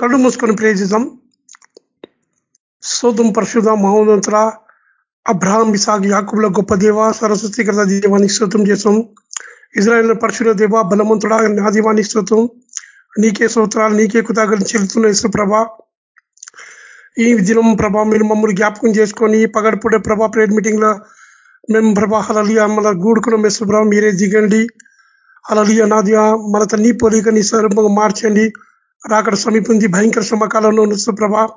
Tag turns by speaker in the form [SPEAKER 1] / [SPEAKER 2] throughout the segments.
[SPEAKER 1] కళ్ళు మూసుకొని ప్రేజిద్దాం సోదం పరిశుద్ధ మహోన్నతుల అబ్రహాం ఇసాగ్ యాకుబుల గొప్ప దేవ సరస్వతీకృత దీవానికి స్తోత్రం చేస్తాం. ఇజ్రాయల్ పరిశుద్ధ దేవ బలవంతుడా నా దీవానికి స్తోత్రం. నీకే స్తోత్రాలు నీకే కృతజ్ఞతలు చెల్లుతున్న ఇసు ప్రభ. ఈ దినం ప్రభా మీరు మమ్మల్ని జ్ఞాపకం చేసుకొని పగడపూడే ప్రభా ప్రేయర్ మీటింగ్లో మేము ప్రభా అలలియ మన గూడుకున్న మెస్సు ప్రభా మీరే దిగండి. అలలియ నాదిగా మన నీ పోలిక నీ స్వరూపంగా మార్చండి. రాకడ సమీపించి భయంకర సమకాలంలో ప్రభా.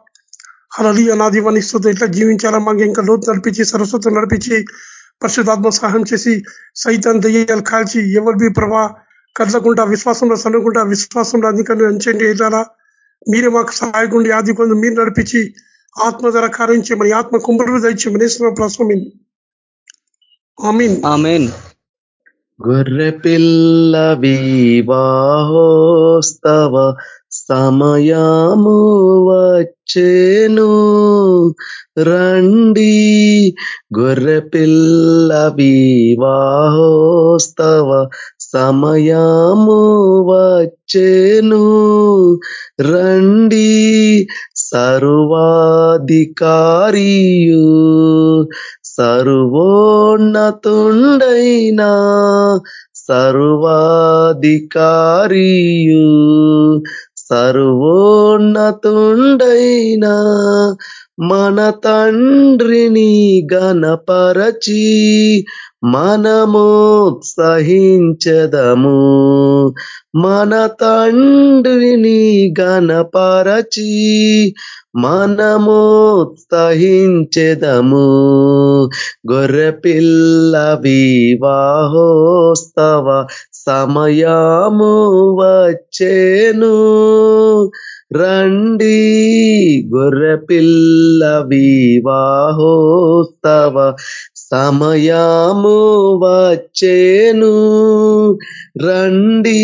[SPEAKER 1] అలలియ నాదివాన్ని స్థుతం ఇట్లా జీవించాలా? మాకు ఇంకా లోతు నడిపించి సరస్వతం నడిపించి పరిశుధాత్మ సహాయం చేసి సైతం దయ్యాలు కాల్చి ఎవరు బి ప్రభా? కదలకుండా విశ్వాసంలో సనుకుంటా విశ్వాసంలో అందుకని అంచండి వెళ్ళాలా మీరే మాకు సహాయకుండి ఆది కొంత మీరు నడిపించి ఆత్మ ధర కారించి మన ఆత్మ కుంభలు దయచి మనేశ్వర ప్రశ్న
[SPEAKER 2] ఆమీన్.
[SPEAKER 3] గొర్రె పిల్ల వివాహోస్తవ సమయము వచ్చేను. రండి గొర్రెపిల్ల వివాహోస్తవ సమయము వచ్చేను. రండి సర్వాధికారియు సర్వోన్నతుండైనా సర్వాధికారియు సర్వోన్నతుండైనా మన తండ్రిని గణపరచి మనమోత్సహించదము. మన తండ్రిని గణపరచి మనమోత్సహించెదము. గొర్రెపిల్ల వివాహోస్తవ సమయము వచ్చేను. రండి గొర్రెపిల్ల వివాహోస్తవ సమయాము వచ్చేను. రండి.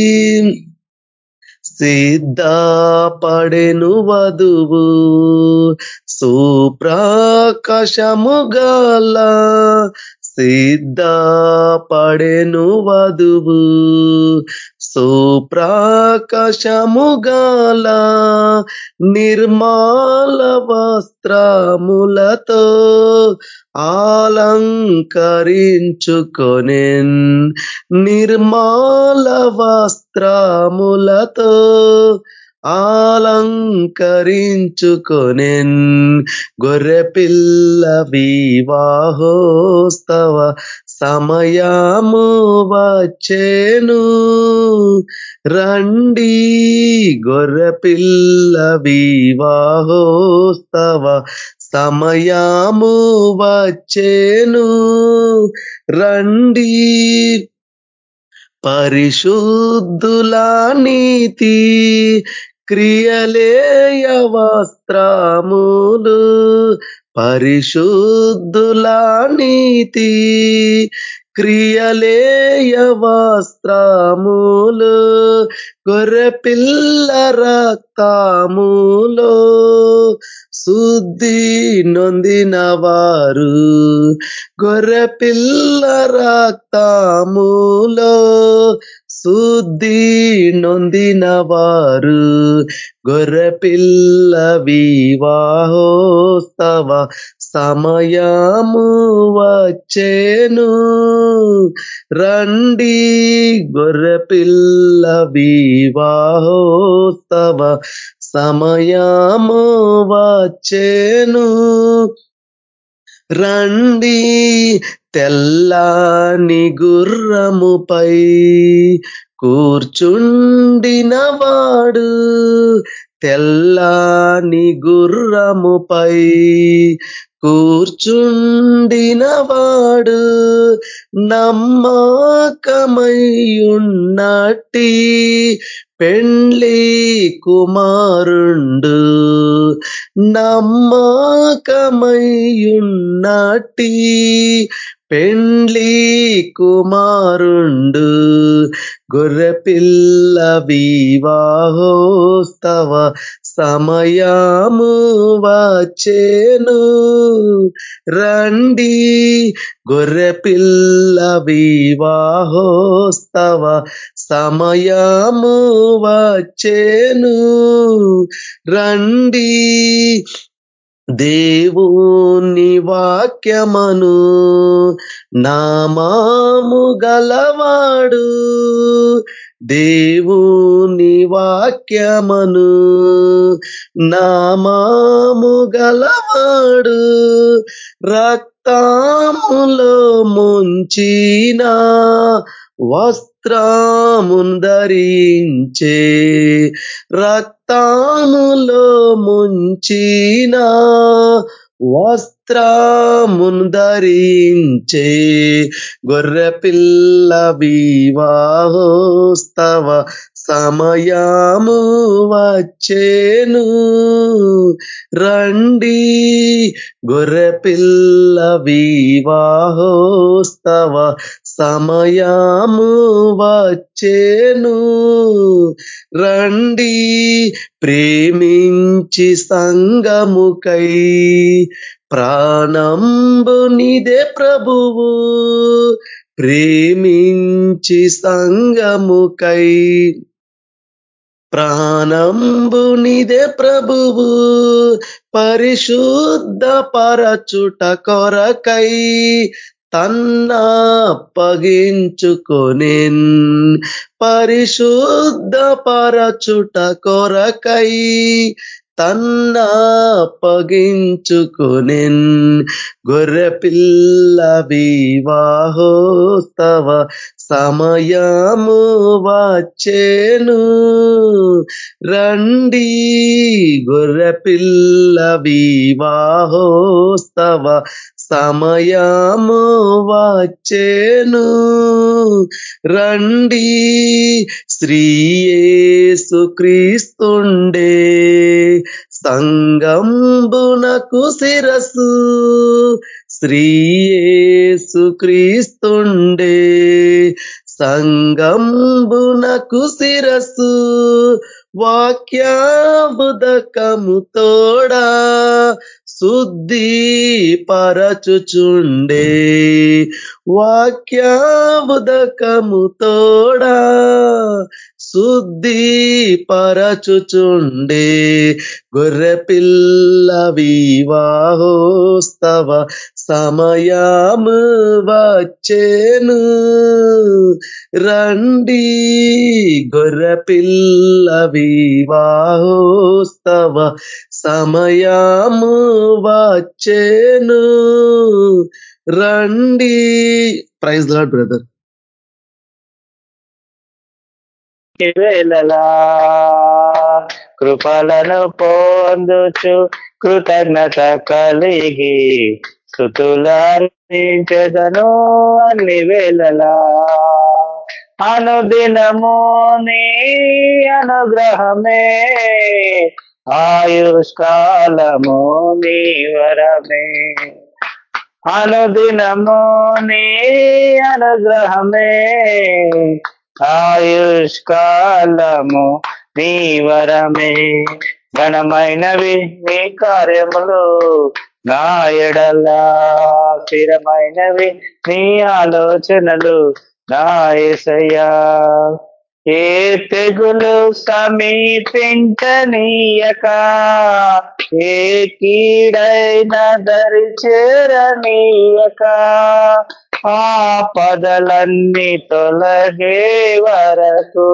[SPEAKER 3] సిద్ధపడెను వధువు. సుప్రాకాశము గల సిద్ధపడెను వధువు. సుప్రాకాశముగాల నిర్మాల వస్త్రములతో ఆలంకరించుకొనిన్ నిర్మాల వస్త్రములతో ఆలంకరించుకొనెన్ గొర్రెపిల్ల వివాహోస్తవ సమయము వచ్చేను. రండి గొర్రెపిల్ల వివాహోస్తవ సమయము వచ్చేను. రండి పరిశుద్ధుల నీతి క్రియలేయ వస్త్రములు పరిశుద్ధులా నీతి క్రియలేయ వస్త్రములు గొర్రెపిల్ల రక్తములో శుద్ధి నొందిన వారు గొర్రెపిల్ల రక్తములో శుద్ధి నొందిన వారు గొర్రెపిల్ల వివాహోస్తవ సమయము వచ్చేను. రండి గొర్రెపిల్ల వివాహోస్తవ సమయము వచ్చేను. రండి తెల్లాని గుర్రముపై కూర్చుండినవాడు తెల్లాని గుర్రముపై కూర్చుండినవాడు నమ్మకమయ్యున్నట్టి పెండ్లి కుమారుండు నమ్మకమయ్యున్నటి పెండ్లి కుమారుండు. గొర్రెపిల్ల వివాహోస్తవ సమయాము వచ్చేను. రండి గొర్రెపిల్ల వివాహోస్తవ సమయము వచ్చేను. రండి. దేవుని వాక్యమను నామాము గలవాడు. దేవుని వాక్యమను నామాము గలవాడు. రక్తములో ముంచిన వస్త్రమున్ ధరించే రక్తములో ముంచిన వస్త్రమున్ ధరించే గొర్రె పిల్ల వివాహోస్తవ సమయము వచ్చేను. రండి గొర్రె పిల్ల వివాహోస్తవ సమయాము వచ్చేను. రండి ప్రేమించి సంగముకై. ప్రాణంబునిదే ప్రభువు. ప్రేమించి సంగముకై. ప్రాణంబునిదే ప్రభువు. పరిశుద్ధ పరచుట కొరకై. తన్నప్పగించుకొనెన్ పరిశుద్ధ పరచుట కొరకై తన్నప్పగించుకొనెన్ గొర్రె పిల్ల వివాహోస్తవ సమయము వచ్చేను. రండి గొర్రె పిల్ల వివాహోస్తవ సమయము వచ్చేను. రండి శ్రీయేసు క్రీస్తుండే. సంగంబునకు శిరసు శ్రీయేసు క్రీస్తుండే. సంగంబునకు శిరసు వాక్యాబుదకము తోడా. శుద్ధి పరచుచుండే వాక్యాబుదకము తోడా శుద్ధి పరచుచుండే గొర్రె పిల్ల వివాహోస్తవ సమయము వచ్చేను. రండి గొర్రె పిల్ల వివాహోస్తవ సమయాము వచ్చేను. రండి. ప్రైజ్ లాడ్ బ్రదర్
[SPEAKER 2] వేళలా కృపలను పొందుచు కృతజ్ఞత కలిగి స్థుతులార్పించదను అన్ని వేళలా. అనుదినము నీ అనుగ్రహమే ఆయుష్కాలము నీ వరమే. అనుదినము నీ అనుగ్రహమే. ఆయుష్కాలము నీ వరమే. ఘనమైనవి నీ కార్యములు నా ఎడలా స్థిరమైనవి నీ ఆలోచనలు నా ఏసయ్యా. ఏ తెగులు సమీపించనీయక? ఏ కీడైన దరి చేరనీయక ఆపదలన్నీ తొలగే వరకు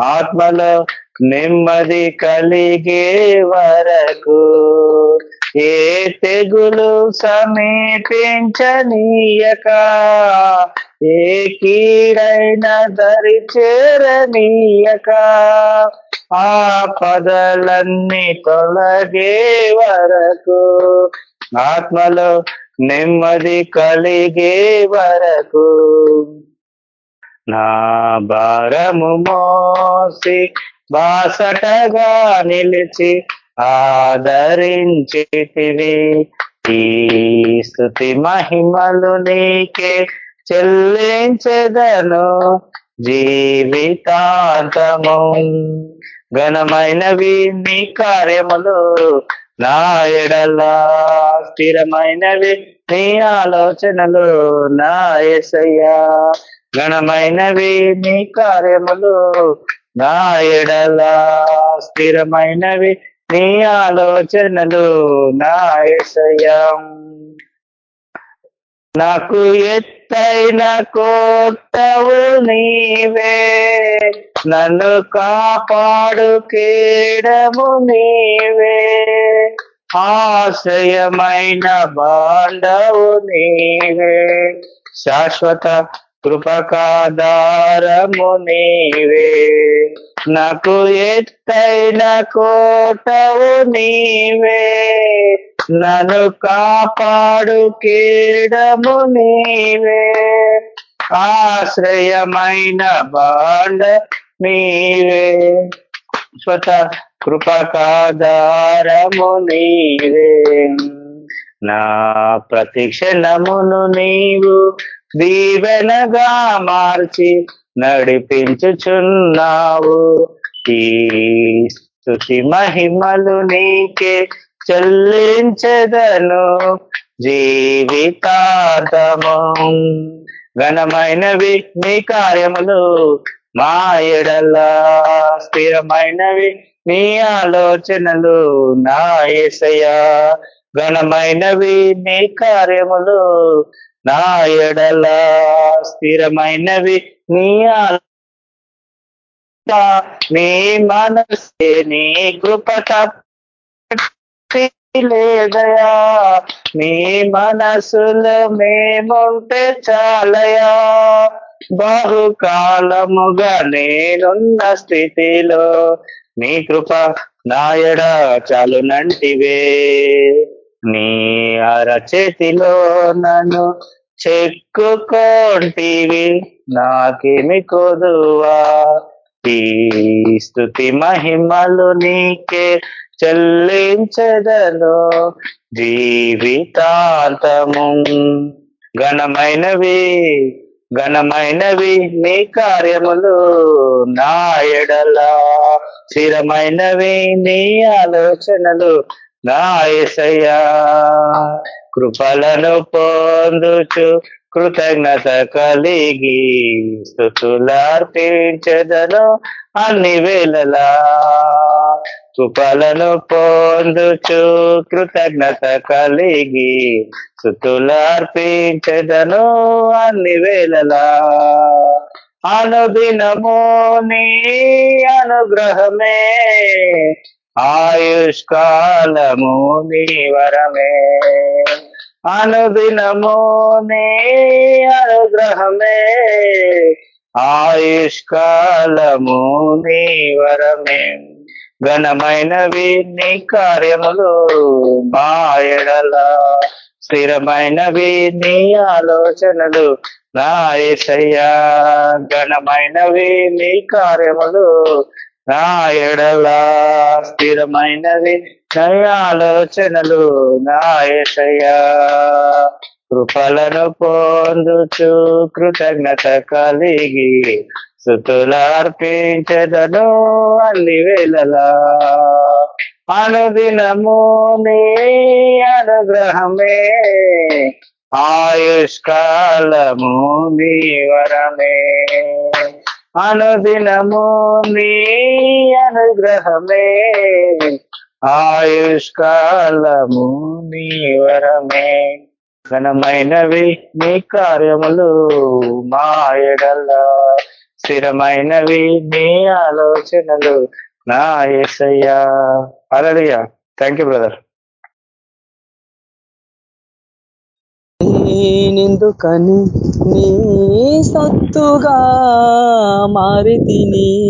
[SPEAKER 2] ఆత్మలో నెమ్మది కలిగే వరకు ఏ తెగులు సమీపించనీయక? ఏ కీడైన దరి చేరనీయక ఆ పదలన్నీ తొలగే వరకు ఆత్మలో నెమ్మది కలిగే వరకు. నా భారము మోసి బాసటగా నిలిచి ఆదరించితివి. ఈ స్థుతి మహిమలు నీకే చెల్లించెదను జీవితాంతము. ఘనమైనవి నీ కార్యములు నా ఎడలా స్థిరమైనవి నీ ఆలోచనలు నా ఎసయ్యా ఘనమైనవి నీ కార్యములు నా ఎడలా స్థిరమైనవి నీ ఆలోచనలు నా ఎసయ్యా నాకు ఎత్తైన కోటవు నీవే. నన్ను కాపాడు కేడము నీవే. ఆశ్రయమైన బాండవు నీవే. శాశ్వత కృపకాధారము నీవే. నాకు ఎత్తైన కోటవు నీవే. నన్ను కాపాడు కీడము నీవే. ఆశ్రయమైన బాండ నీవే. స్వత కృపకాధారము నీవే. నా ప్రతిక్షణమును నీవు దీవెనగా మార్చి నడిపించుచున్నావు. ఈ స్థుతి మహిమలు నీకే చెల్లించదను. జీవితాంతము ఘనమైనవి నీ కార్యములు మా ఎడల. స్థిరమైనవి నీ ఆలోచనలు నా ఏసయ్యా. ఘనమైనవి నీ కార్యములు నా ఎడల స్థిరమైనవి నీ నీ మనసే నీ కృప లేదయా? నీ మనసులో మేముంటే చాలయా? బహుకాలముగా నేనున్న స్థితిలో నీ కృప నాయడ చాలునంటివే నీ అరచేతిలో నన్ను చెక్కుకోంటివి నాకేమి కొదువా? ఈ స్థుతి మహిమలు నీకే చెల్లించదను జీవితాంతము. ఘనమైనవి ఘనమైనవి నీ కార్యములు నా స్థిరమైనవి నీ ఆలోచనలు నాయసయ్యా కృపలను పొందుచు కృతజ్ఞత కలిగి స్థుతులార్పించదను అన్ని వేళలా. కృపలను పొందుచు కృతజ్ఞత కలిగి స్థుతులార్పించదను అన్ని వేళలా. అనుదినమో నీ అనుగ్రహమే ఆయుష్కాలము నీ వరమే. అనుదినము నీ అనుగ్రహమే. ఆయుష్కాలము నీ వరమే. ఘనమైనవి నీ కార్యములు మాయడల స్థిరమైన స్థిరమైనవి నీ ఆలోచనలు నా ఏసయ్యా. ఘనమైనవి నీ కార్యములు నా ఎడలా స్థిరమైనవి ఆలోచనలు నా కృపలను పొందుచు కృతజ్ఞత కలిగి సుతులార్పించదను అన్ని వేళలా. అనుదినము నీ అనుగ్రహమే ఆయుష్కాలము నీ వరమే. అనుదినము నీ అనుగ్రహమే ఆయుష్కాలము నీ వరమే ఘనమైనవి నీ కార్యములు మా ఎడల స్థిరమైనవి నీ ఆలోచనలు నా ఏసయ్యా అలలియా థ్యాంక్ యూ బ్రదర్
[SPEAKER 4] నేనెందుకని? నీ సత్తుగా మారితిని.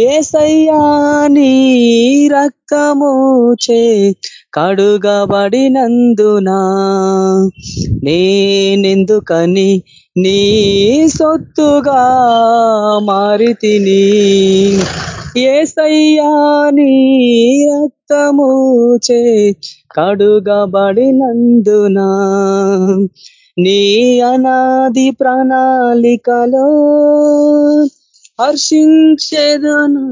[SPEAKER 4] ఏసయ్యా నీ రక్తము చే కడుగబడినందునా నేనెందుకని? నీ సొత్తుగా మారితిని. ఏసయ్యా నీ రక్తము చే కడుగబడినందునా నీ అనాది ప్రణాళికలో హర్షించెదను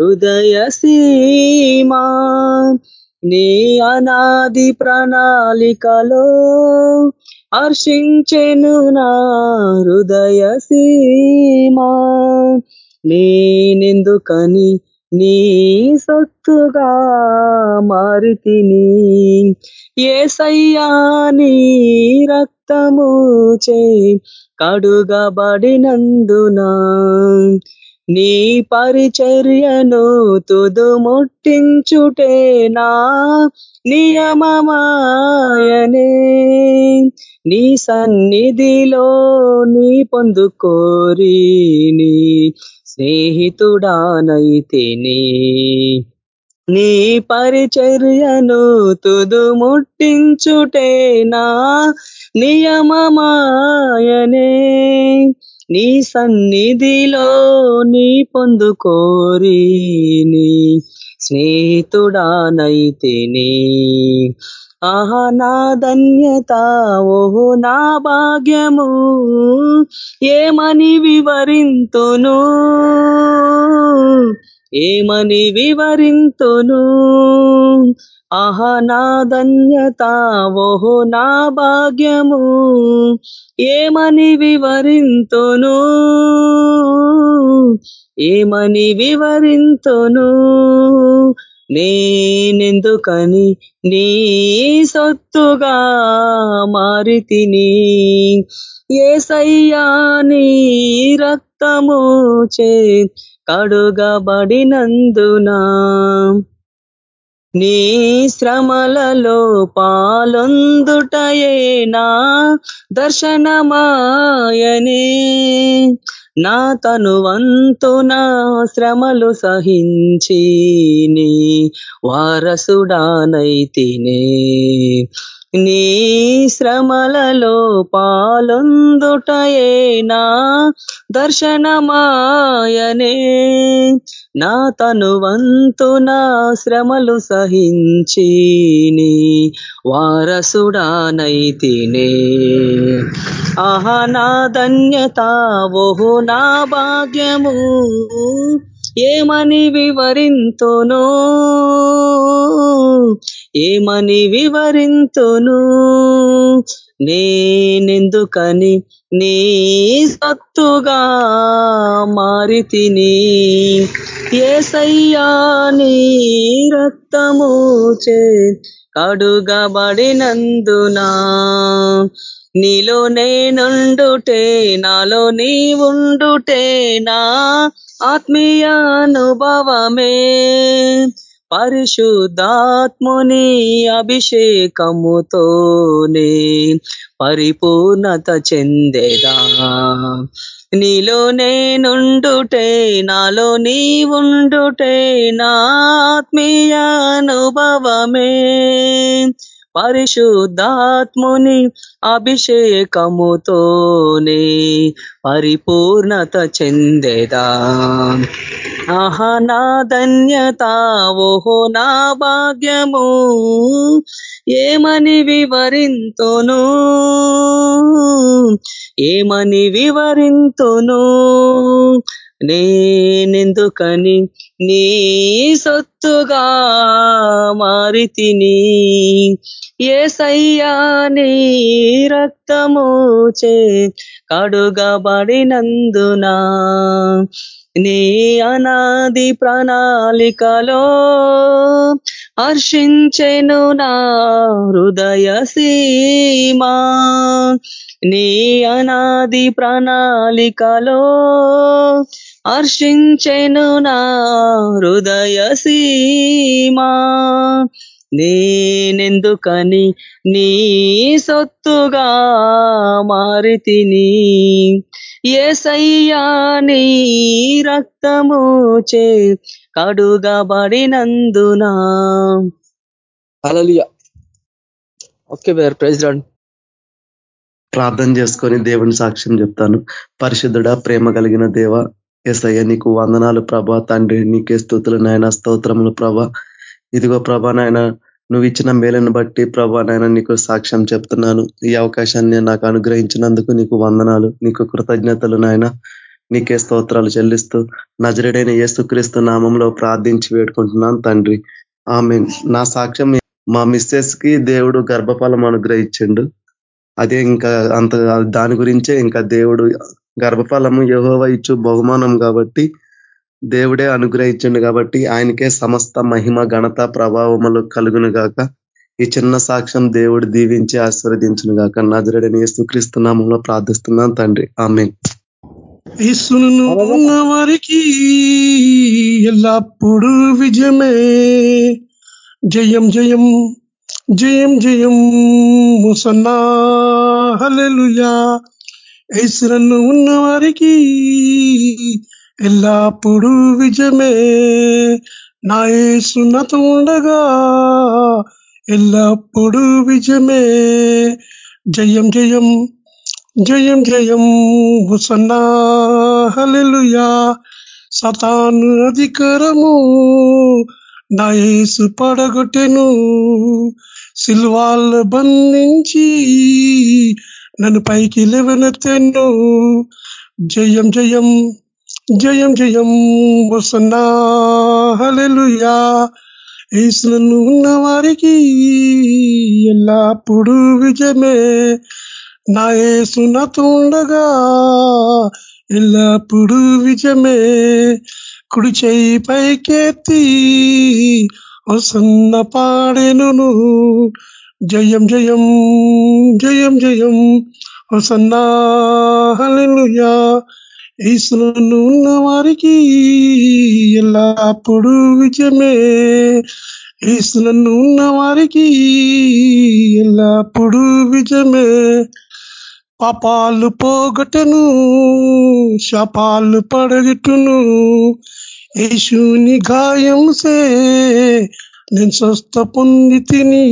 [SPEAKER 4] హృదయ సీమా.
[SPEAKER 5] నీ అనాది ప్రణాళికలో హర్షించెను నా హృదయ సీమా. నేనెందుకని నీ సొత్తుగా మారితిని? ఏసయ్యా నీ రక్తము చే కడుగబడినందునా నీ పరిచర్యను తుదు ముట్టించుటేనా నియమమాయనే. నీ సన్నిధిలో నీ పొందుకోరి నీ స్నేహితుడానైతేనే. నీ పరిచర్యను తుదు ముట్టించుటేనా నియమమాయనే. నీ సన్నిధిలో నీ పొందుకోరి నీ స్నేహితుడానైతేనే. ఆహా నా ధన్యత ఓహో నా భాగ్యము ఏమని వివరింతును? ఏమని వివరింతును? ఆహా నా ధన్యత ఓహో నా భాగ్యము ఏమని వివరింతును? ఏమని వివరింతును? నేనెందుకని నీ సొత్తుగా మారితిని? ఏసయ్యా నీ రక్తము చే కడుగబడినందునా నీ శ్రమలలో పాలొందుటయేనా దర్శనమాయనే? నా తనువంతున శ్రమలు సహించి నీ వారసుడానైతినే నీ శ్రమలలో పాలొందుటయేనా దర్శనమాయనే. నా తనువంతున శ్రమలు సహించి నీ వారసుడానైతినే ఆహా నా ధన్యత ఓహో నా భాగ్యము. ఏమని వివరింతును? ఏమని వివరింతును? నేనెందుకని నీ సత్తుగా మారితిని ఏసయ్యా నీ రక్తము చే కడుగబడినందున నీలో నేనుండుటే నాలో నీ ఉండుటే నా ఆత్మీయ పరిశుద్ధాత్ముని అభిషేకముతోనే పరిపూర్ణత చెందేదా? నీలో నేనుండుటే నాలో నీ ఉండుటే నా ఆత్మీయానుభవమే పరిశుద్ధాత్ముని అభిషేకముతోనే పరిపూర్ణత చెందేదా. ఆహా నా ధన్యత ఓహో నా భాగ్యము ఏమని వివరింతును? ఏమని వివరింతును? నేనెందుకని నీ సొత్తుగా మారితిని ఏసయ్యా నీ రక్తము చే కడుగబడినందునా నీ అనాది ప్రణాళికలో హర్షించెను నా హృదయ సీమా. నీ అనాది ప్రణాళికలో హర్షించెను నా హృదయ సీమా. నేనెందుకని నీ సొత్తుగా మారితిని? ఏసయ్యా నీ రక్తము చే కడుగబడినందునా? హల్లెలూయా. ఓకే ప్రైజ్ రాడ్
[SPEAKER 3] ప్రార్థన చేసుకొని దేవుని సాక్ష్యం చెప్తాను. పరిశుద్ధుడ ప్రేమ కలిగిన దేవ ఎసయ్య నీకు వందనాలు ప్రభా. తండ్రి నీకే స్థుతులు నాయన స్తోత్రములు ప్రభా. ఇదిగో ప్రభా నాయన నువ్వు ఇచ్చిన మేలను బట్టి ప్రభానాయన నీకు సాక్ష్యం చెప్తున్నాను. ఈ అవకాశాన్ని నాకు అనుగ్రహించినందుకు నీకు వందనాలు నీకు కృతజ్ఞతలు నాయన. నీకే స్తోత్రాలు చెల్లిస్తూ నజరుడైన యేసుక్రీస్తు నామంలో ప్రార్థించి వేడుకుంటున్నాను తండ్రి. ఆమె నా సాక్ష్యం మా మిస్సెస్కి దేవుడు గర్భఫలం అనుగ్రహించిండు. అదే ఇంకా అంత దాని గురించే ఇంకా దేవుడు గర్భఫలము యహోవ ఇచ్చు బహుమానం కాబట్టి దేవుడే అనుగ్రహించండు కాబట్టి ఆయనకే సమస్త మహిమ ఘనత ప్రభావములు కలుగును గాక. ఈ చిన్న సాక్ష్యం దేవుడు దీవించి ఆశీర్వదించును గాక. నజరడని యేసుక్రీస్తు నామంలో ప్రార్థిస్తున్నాను తండ్రి. ఆమె
[SPEAKER 1] యేసును వారికి ఎల్లప్పుడూ విజయమే. జయం జయం జయం జయం. ముసన్నా. హల్లెలూయా. యేసురన్ను ఉన్న వారికి ఎల్లప్పుడూ విజయమే. నా యేసు ఉండగా ఎల్లప్పుడూ విజయమే. జయం జయం జయం జయం హుసన్నా. హల్లెలూయా. సతాను అధికారము నా పడగొట్టెను. సిల్వాల్ బంధించి నన్ను పైకి లేవనెత్తెను. జయం జయం జయం జయం హుసన్నా హల్లెలూయా. యేసులను ఉన్న వారికి ఎల్లప్పుడూ విజయమే. నా యేసు నాతో ఉండగా ఎల్లప్పుడూ విజయమే. కుడి చేయి పైకెత్తి వసన్న పాడెను జయం జయం జయం జయం వసన్నా. హల్లెలూయా. యేసును ఉన్న వారికి ఎల్లప్పుడూ విజయమే యేసులను ఉన్న వారికి ఎల్లప్పుడూ విజయమే పాపాలు పోగొట్టను శాపాలు పడగట్టును. యేసుని గాయంసే నేను స్వస్థ పొంది తిని.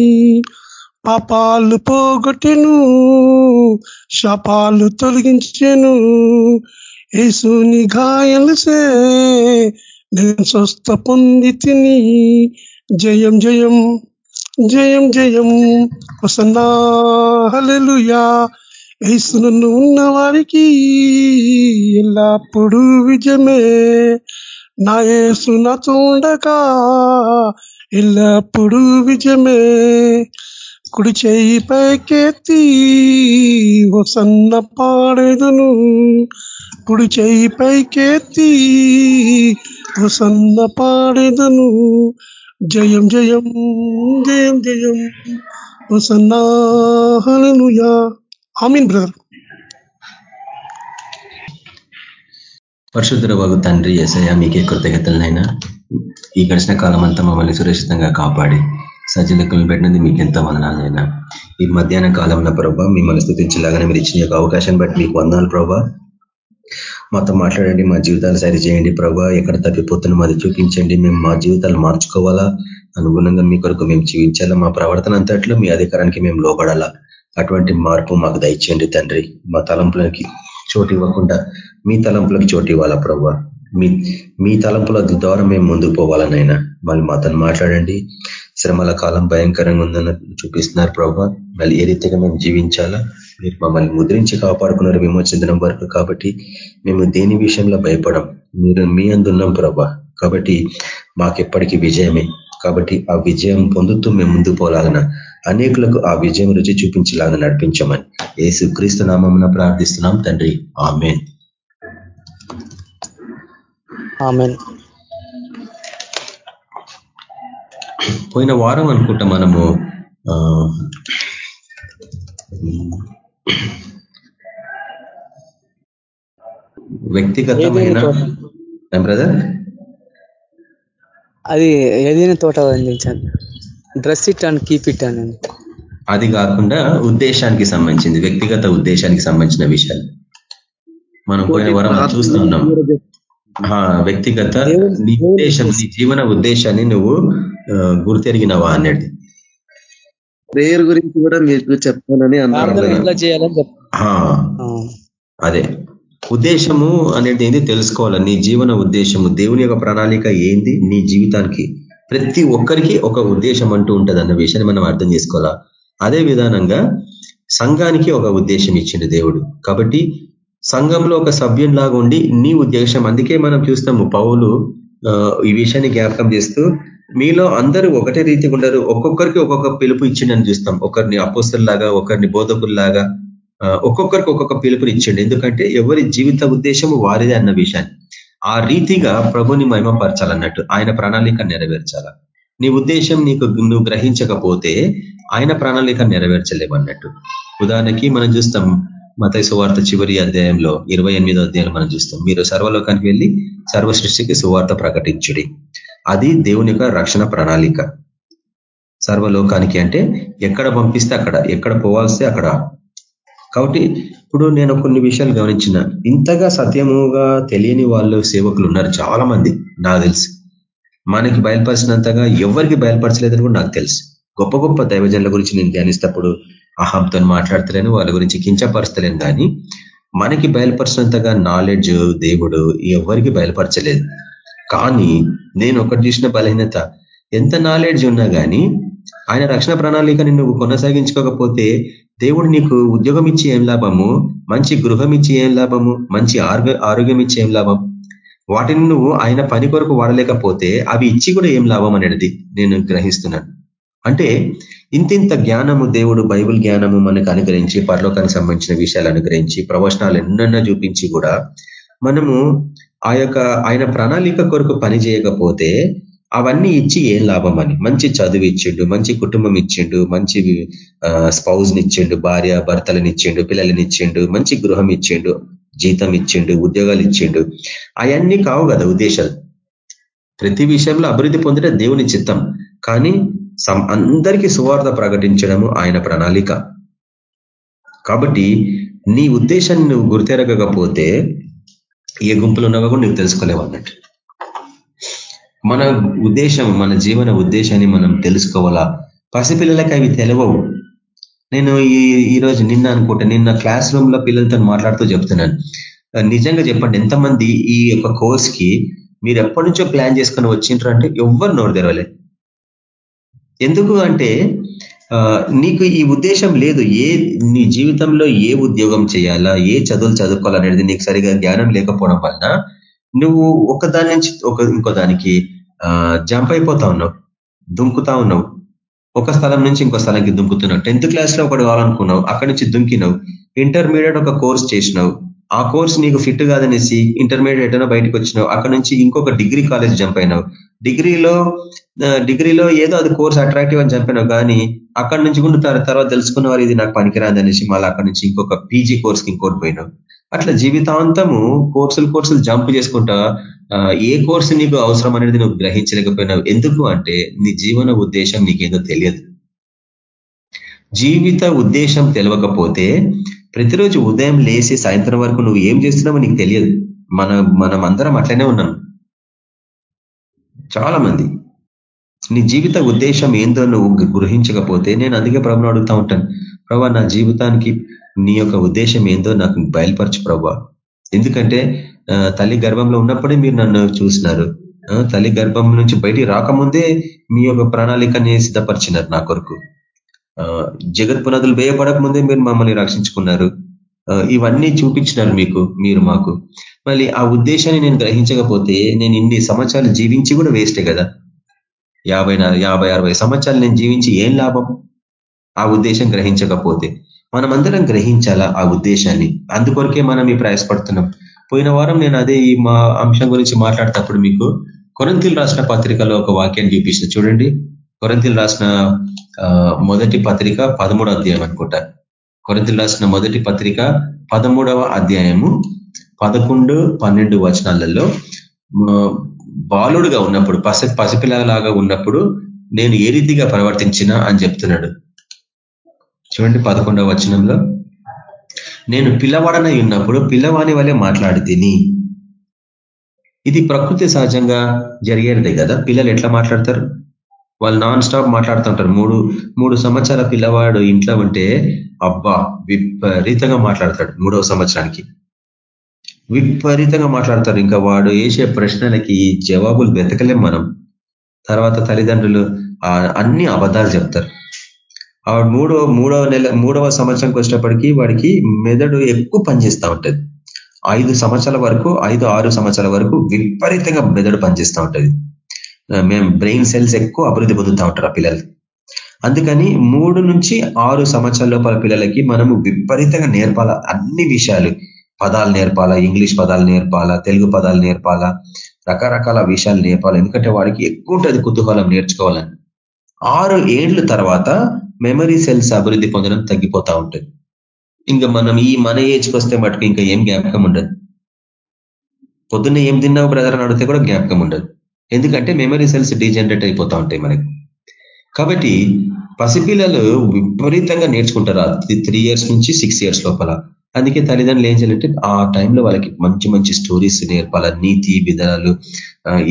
[SPEAKER 1] పాపాలు పోగొట్టెను శాపాలు తొలగించెను. యేసుని గాయలసే నేను స్వస్థ పొంది తిని. జయం జయం జయం జయం. వసన్నా. యేసునన్ను ఉన్న వారికి ఎల్లప్పుడూ విజయమే. నా యేసు నాతో ఉండగా ఎల్లప్పుడూ విజయమే. కుడి చేయి పైకెత్తి వసన్న పాడేదను. కుడి చేయి పైకెత్తి ప్రసన్న పాడేదను. జయం జయం జయం జయం. వసన్నా హల్లెలూయా ఆమీన్ బ్రదర్.
[SPEAKER 6] పరిశుద్ధుల వగు తండ్రి ఎసయ మీకే కృతజ్ఞతలనైనా ఈ గడిచిన కాలం అంతా మమ్మల్ని సురక్షితంగా కాపాడి సజ్జలకులను పెట్టినది మీకు ఎంత వందనాలైనా ఈ మధ్యాహ్న కాలంలో ప్రభావ మిమ్మల్ని స్థుతించలాగానే మీరు ఇచ్చిన యొక్క అవకాశాన్ని బట్టి మీకు వందాలు ప్రభావ మాతో మాట్లాడండి మా జీవితాలు సరిచేయండి. ప్రభావ ప్రభా ఎక్కడ తప్పిపోతున్నా మాది చూపించండి. మేము మా జీవితాలు మార్చుకోవాలా? అనుగుణంగా మీ కొరకు మేము జీవించాలా? మా ప్రవర్తన అంతట్లో మీ అధికారానికి మేము లోపడాలా అటువంటి మార్పు మాకు దయచేయండి తండ్రి. మా తలంపులకి చోటు ఇవ్వకుండా మీ తలంపులకు చోటు ఇవ్వాలా ప్రభా? మీ మీ తలంపుల ద్వారా మేము ముందుకు పోవాలనైనా మళ్ళీ మాతో మాట్లాడండి. శ్రమల కాలం భయంకరంగా ఉందని చూపిస్తున్నారు ప్రభా. మళ్ళీ ఏ రీతిగా మేము జీవించాలా? మీరు మమ్మల్ని ముద్రించి కాపాడుకున్నారు. విమోచన వరకు కాబట్టి మేము దేని విషయంలో భయపడం? మీరు మీ అందున్నాం ప్రభా. కాబట్టి మాకెప్పటికీ విజయమే. కాబట్టి ఆ విజయం పొందుతూ మేము ముందు పోలాగన. అనేకులకు ఆ విజయం రుచి చూపించేలాగా నడిపించమని ఏసు క్రీస్తు నామమున ప్రార్థిస్తున్నాం తండ్రి. ఆమెన్. పోయిన వారం అనుకుంటా మనము వ్యక్తిగతమైన బ్రదర్
[SPEAKER 4] అది ఏదైనా తోట అందించాను dress it and keep it అని.
[SPEAKER 6] అది కాకుండా ఉద్దేశానికి సంబంధించింది వ్యక్తిగత ఉద్దేశానికి సంబంధించిన విషయాలు. మనం పోయిన వారం చూస్తూ ఉన్నాం. వ్యక్తిగత నీ ఉద్దేశం నీ జీవన ఉద్దేశాన్ని నువ్వు గుర్తెరిగినవా అన్నట్టు
[SPEAKER 3] ప్రేయర్ గురించి కూడా మీకు చెప్తానని అన్నారు.
[SPEAKER 6] అదే. ఉద్దేశము అనేది ఏంది తెలుసుకోవాలి? నీ జీవన ఉద్దేశము దేవుని యొక్క ప్రణాళిక ఏంది? నీ జీవితానికి ప్రతి ఒక్కరికి ఒక ఉద్దేశం అంటూ ఉంటుంది అన్న విషయాన్ని మనం అర్థం చేసుకోవాలా? అదే విధానంగా సంఘానికి ఒక ఉద్దేశం ఇచ్చిండు దేవుడు. కాబట్టి సంఘంలో ఒక సభ్యునిలాగా ఉండి నీ ఉద్దేశం అందుకే మనం చూస్తాము పౌలు ఈ విషయాన్ని జ్ఞాపకం చేస్తూ మీలో అందరూ ఒకటే రీతిగా ఉండరు. ఒక్కొక్కరికి ఒక్కొక్క పిలుపు ఇచ్చిండని చూస్తాం. ఒకరిని అపోస్తుల్లాగా ఒకరిని బోధకుల్లాగా ఒక్కొక్కరికి ఒక్కొక్క పిలుపుని ఇచ్చిండు. ఎందుకంటే ఎవరి జీవిత ఉద్దేశము వారిదే అన్న విషయాన్ని. ఆ రీతిగా ప్రభుని మహిమపరచాలన్నట్టు ఆయన ప్రణాళిక నెరవేర్చాల. నీ ఉద్దేశం నీకు నువ్వు గ్రహించకపోతే ఆయన ప్రణాళిక నెరవేర్చలేమన్నట్టు ఉదాహరణకి మనం చూస్తాం మత సువార్త చివరి అధ్యాయంలో ఇరవై ఎనిమిదో అధ్యాయంలో మనం చూస్తాం. మీరు సర్వలోకానికి వెళ్ళి సర్వ సృష్టికి సువార్త ప్రకటించుడి. అది దేవుని యొక్క రక్షణ ప్రణాళిక. సర్వలోకానికి అంటే ఎక్కడ పంపిస్తే అక్కడ ఎక్కడ పోవాల్స్తే అక్కడ. కాబట్టి ఇప్పుడు నేను కొన్ని విషయాలు గమనించిన. ఇంతగా సత్యముగా తెలియని వాళ్ళు సేవకులు ఉన్నారు చాలా మంది నాకు తెలుసు. మనకి బయలుపరిచినంతగా ఎవరికి బయలుపరచలేదని కూడా నాకు తెలుసు. గొప్ప గొప్ప దైవజనుల గురించి నేను ధ్యానిస్తప్పుడు అహంతో మాట్లాడతలేను వాళ్ళ గురించి కించపరచలేను కానీ మనకి బయలుపరిచినంతగా నాలెడ్జ్ దేవుడు ఎవరికి బయలుపరచలేదు. కానీ నేను ఒకటి చూసిన బలహీనత. ఎంత నాలెడ్జ్ ఉన్నా కానీ ఆయన రక్షణ ప్రణాళికని నువ్వు కొనసాగించుకోకపోతే దేవుడు నీకు ఉద్యోగం ఇచ్చి ఏం లాభము? మంచి గృహం ఇచ్చి ఏం లాభము? మంచి ఆరోగ్యం ఇచ్చి ఏం లాభం? వాటిని నువ్వు ఆయన పని కొరకు వాడలేకపోతే అవి ఇచ్చి కూడా ఏం లాభం అనేది నేను గ్రహిస్తున్నాను. అంటే ఇంతింత జ్ఞానము దేవుడు బైబుల్ జ్ఞానము మనకు అనుగ్రహించి పరలోకానికి సంబంధించిన విషయాలు అనుగ్రహించి ప్రవచనాలు ఎన్నెన్నో చూపించి కూడా మనము ఆ యొక్క ఆయన ప్రణాళిక కొరకు పని చేయకపోతే అవన్నీ ఇచ్చి ఏం లాభం అని? మంచి చదువు ఇచ్చిండు మంచి కుటుంబం ఇచ్చిండు మంచి స్పౌజ్నిచ్చిండు భార్య భర్తలను ఇచ్చిండు పిల్లలని ఇచ్చిండు మంచి గృహం ఇచ్చిండు జీతం ఇచ్చిండు ఉద్యోగాలు ఇచ్చిండు. అవన్నీ కావు కదా ఉద్దేశాలు. ప్రతి విషయంలో అభివృద్ధి పొందిన దేవుని చిత్తం. కానీ అందరికీ సువార్త ప్రకటించడము ఆయన ప్రణాళిక. కాబట్టి నీ ఉద్దేశాన్ని నువ్వు గుర్తెరగకపోతే ఏ గుంపులు ఉన్నావో కూడా నీకు తెలుసుకోలేవు అన్నట్టు. మన ఉద్దేశం మన జీవన ఉద్దేశాన్ని మనం తెలుసుకోవాలా? పసిపిల్లలకి అవి తెలవవు. నేను ఈ ఈరోజు నిన్న అనుకుంటా నిన్న క్లాస్ రూమ్లో పిల్లలతో మాట్లాడుతూ చెప్తున్నాను. నిజంగా చెప్పండి ఎంతమంది ఈ యొక్క కోర్స్కి మీరు ఎప్పటి నుంచో ప్లాన్ చేసుకొని వచ్చింటారు అంటే ఎవ్వరు నోరు తెరవలేదు. ఎందుకు అంటే నీకు ఈ ఉద్దేశం లేదు. ఏ నీ జీవితంలో ఏ ఉద్యోగం చేయాలా? ఏ చదువులు చదువుకోవాలనేది నీకు సరిగా జ్ఞానం లేకపోవడం వలన నువ్వు ఒకదాని నుంచి ఒక ఇంకో దానికి జంప్ అయిపోతా ఉన్నావు. దుంకుతా ఉన్నావు. ఒక స్థలం నుంచి ఇంకో స్థలానికి దుంకుతున్నావు. టెన్త్ క్లాస్లో ఒకటి కావాలనుకున్నావు. అక్కడి నుంచి దుంకినావు. ఇంటర్మీడియట్ ఒక కోర్స్ చేసినావు. ఆ కోర్స్ నీకు ఫిట్ కాదనేసి ఇంటర్మీడియట్ అయినా బయటకు వచ్చినావు. అక్కడ నుంచి ఇంకొక డిగ్రీ కాలేజ్ జంప్ అయినావు. డిగ్రీలో డిగ్రీలో ఏదో అది కోర్స్ అట్రాక్టివ్ అని చెప్పినావు కానీ అక్కడ నుంచి కూడా తర్వాత తెలుసుకున్నవారు ఇది నాకు పనికిరాదు అనేసి మళ్ళీ అక్కడ నుంచి ఇంకొక పీజీ కోర్స్కి ఇంకోటి పోయినావు. అట్లా జీవితాంతము కోర్సులు కోర్సులు జంప్ చేసుకుంటా ఏ కోర్సు నీకు అవసరం అనేది నువ్వు గ్రహించలేకపోయినావు. ఎందుకు అంటే నీ జీవన ఉద్దేశం నీకేదో తెలియదు. జీవిత ఉద్దేశం తెలియకపోతే ప్రతిరోజు ఉదయం లేసి సాయంత్రం వరకు నువ్వు ఏం చేస్తున్నావో నీకు తెలియదు. మన మనం అందరం అట్లనే ఉన్నాం. చాలా మంది నీ జీవిత ఉద్దేశం ఏందో నువ్వు గ్రహించకపోతే నేను అందుకే ప్రభుని అడుగుతా ఉంటాను. ప్రభా నా జీవితానికి నీ యొక్క ఉద్దేశం ఏందో నాకు బయలుపరచు ప్రభా. ఎందుకంటే తల్లి గర్భంలో ఉన్నప్పుడే మీరు నన్ను చూసినారు. తల్లి గర్భం నుంచి బయటికి రాకముందే మీ యొక్క ప్రణాళికని సిద్ధపరిచినారు నా కొరకు. జగత్ పునాదులు వేయబడక ముందే మీరు మమ్మల్ని రక్షించుకున్నారు. ఇవన్నీ చూపించినారు మీకు మీరు మాకు. మళ్ళీ ఆ ఉద్దేశాన్ని నేను గ్రహించకపోతే నేను ఇన్ని సంవత్సరాలు జీవించి కూడా వేస్టే కదా. యాభై యాభై అరవై సంవత్సరాలు నేను జీవించి ఏం లాభం? ఆ ఉద్దేశం గ్రహించకపోతే. మనమందరం గ్రహించాలా ఆ ఉద్దేశాన్ని? అందుకొరకే మనం ఈ ప్రయాసపడుతున్నాం. పోయిన వారం నేను అదే ఈ మా అంశం గురించి మాట్లాడేటప్పుడు మీకు కొరంతిల్ రాసిన పత్రికలో ఒక వాక్యాన్ని చూపిస్తుంది చూడండి. కొరంతిలు రాసిన మొదటి పత్రిక పదమూడో అధ్యాయం అనుకుంటా. కొరంతిల్ రాసిన మొదటి పత్రిక పదమూడవ అధ్యాయము పదకొండు పన్నెండు వచనాలలో బాలుడుగా ఉన్నప్పుడు పసి పసిపిల్లలాగా ఉన్నప్పుడు నేను ఏ రీతిగా ప్రవర్తించినా అని చెప్తున్నాడు. చూడండి పదకొండవ వచనంలో. నేను పిల్లవాడనై ఉన్నప్పుడు పిల్లవాని వలె మాట్లాడితిని. ఇది ప్రకృతి సహజంగా జరిగేదే కదా? పిల్లలు ఎట్లా మాట్లాడతారు? వాళ్ళు నాన్ స్టాప్ మాట్లాడుతుంటారు. మూడు మూడు సంవత్సరాల పిల్లవాడు ఇంట్లో ఉంటే అబ్బా విపరీతంగా మాట్లాడతాడు మూడవ సంవత్సరానికి. విపరీతంగా మాట్లాడతారు ఇంకా వాడు వేసే ప్రశ్నలకి జవాబులు వెతకలేం మనం. తర్వాత తల్లిదండ్రులు అన్ని అబద్ధాలు చెప్తారు. ఆ మూడో మూడవ నెల మూడవ సంవత్సరంకి వచ్చేటప్పటికి వాడికి మెదడు ఎక్కువ పనిచేస్తూ ఉంటుంది. ఐదు సంవత్సరాల వరకు ఐదు ఆరు సంవత్సరాల వరకు విపరీతంగా మెదడు పనిచేస్తూ ఉంటుంది. మేము బ్రెయిన్ సెల్స్ ఎక్కువ అభివృద్ధి పొందుతూ ఉంటారు ఆ పిల్లలు. అందుకని మూడు నుంచి ఆరు సంవత్సరాల లోపల పిల్లలకి మనము విపరీతంగా నేర్పాల అన్ని విషయాలు. పదాలు నేర్పాలా ఇంగ్లీష్ పదాలు నేర్పాలా తెలుగు పదాలు నేర్పాలా రకరకాల విషయాలు నేర్పాలి. ఎందుకంటే వాడికి ఎక్కువ ఉంటుంది కుతూహలం నేర్చుకోవాలని. ఆరు ఏండ్ల తర్వాత మెమరీ సెల్స్ అభివృద్ధి పొందడం తగ్గిపోతూ ఉంటుంది. ఇంకా మనం ఈ మన ఏజ్కి వస్తే మటుకు ఇంకా ఏం జ్ఞాపకం ఉండదు. పొద్దున్న ఏం తిన్నావు బ్రదర్ అని అడిగితే కూడా జ్ఞాపకం ఉండదు. ఎందుకంటే మెమరీ సెల్స్ డీజనరేట్ అయిపోతా ఉంటాయి మనకి. కాబట్టి పసిపిల్లలు విపరీతంగా నేర్చుకుంటారు త్రీ ఇయర్స్ నుంచి సిక్స్ ఇయర్స్ లోపల. అందుకే తల్లిదండ్రులు ఏం చేయాలంటే ఆ టైంలో వాళ్ళకి మంచి మంచి స్టోరీస్ నేర్పాలా నీతి విధానాలు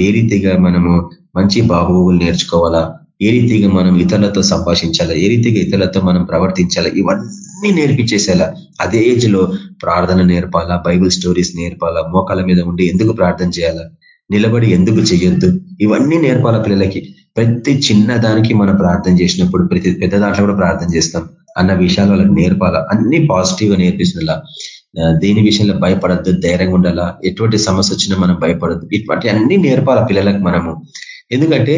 [SPEAKER 6] ఏ రీతిగా మనము మంచి బాబువులు నేర్చుకోవాలా ఏ రీతిగా మనం ఇతరులతో సంభాషించాలా ఏ రీతిగా ఇతరులతో మనం ప్రవర్తించాలా ఇవన్నీ నేర్పించేసేలా. అదే ఏజ్లో ప్రార్థన నేర్పాలా బైబుల్ స్టోరీస్ నేర్పాలా మోకాల మీద ఉండి ఎందుకు ప్రార్థన చేయాలా? నిలబడి ఎందుకు చేయొద్దు ఇవన్నీ నేర్పాల పిల్లలకి. ప్రతి చిన్న దానికి మనం ప్రార్థన చేసినప్పుడు ప్రతి పెద్ద దాంట్లో కూడా ప్రార్థన చేస్తాం. అన్న విషయాలు వాళ్ళకి నేర్పాల. అన్ని పాజిటివ్గా దేని విషయంలో భయపడద్దు ధైర్యంగా ఉండాలా ఎటువంటి సమస్య వచ్చినా మనం భయపడద్దు. ఇటువంటి అన్ని నేర్పాల పిల్లలకు మనము. ఎందుకంటే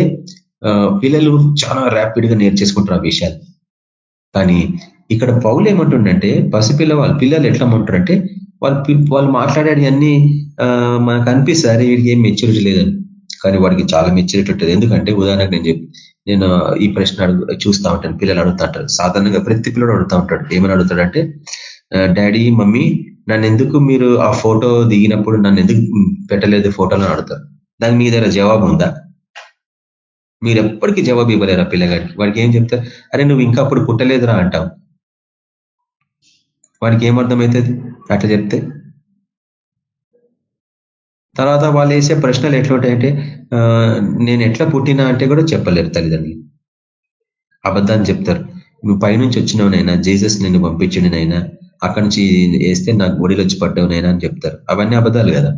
[SPEAKER 6] పిల్లలు చాలా ర్యాపిడ్గా నేర్చేసుకుంటారు ఆ విషయాలు. కానీ ఇక్కడ పౌలు ఏమంటుండంటే పసిపిల్ల వాళ్ళు పిల్లలు ఎట్లా ఉంటారంటే వాళ్ళు వాళ్ళు మాట్లాడేది అన్ని మనకు అనిపిస్తారు వీడికి ఏం మెచ్యూరిటీ లేదని. కానీ వాడికి చాలా మెచ్యూరిటీ ఉంటుంది. ఎందుకంటే ఉదాహరణకు నేను చెప్పి నేను ఈ ప్రశ్న అడుగు చూస్తూ ఉంటాను పిల్లలు అడుగుతా ఉంటారు. సాధారణంగా ప్రతి పిల్లడు అడుగుతూ ఉంటాడు. ఏమని అడుగుతాడంటే డాడీ మమ్మీ నన్ను ఎందుకు మీరు ఆ ఫోటో దిగినప్పుడు నన్ను ఎందుకు పెట్టలేదు ఫోటోలో అడుగుతారు. దాని మీద జవాబు ఉందా? మీరు ఎప్పటికీ జవాబు ఇవ్వలేరా పిల్లగాడికి? వాడికి ఏం చెప్తారు? అరే నువ్వు ఇంకా అప్పుడు పుట్టలేదురా అంటావు వాడికి ఏమర్థమవుతుంది అట్లా చెప్తే. తర్వాత వాళ్ళు వేసే ప్రశ్నలు ఎట్లుంటాయంటే నేను ఎట్లా పుట్టినా అంటే కూడా చెప్పలేరు తల్లిదండ్రులు. అబద్ధాన్ని చెప్తారు. నువ్వు పైనుంచి వచ్చినవనైనా జీసస్ నిన్ను పంపించిండినైనా అక్కడి నుంచి వేస్తే నాకు ఒడిలో వచ్చి పడ్డవనైనా అని చెప్తారు. అవన్నీ అబద్ధాలు కదా.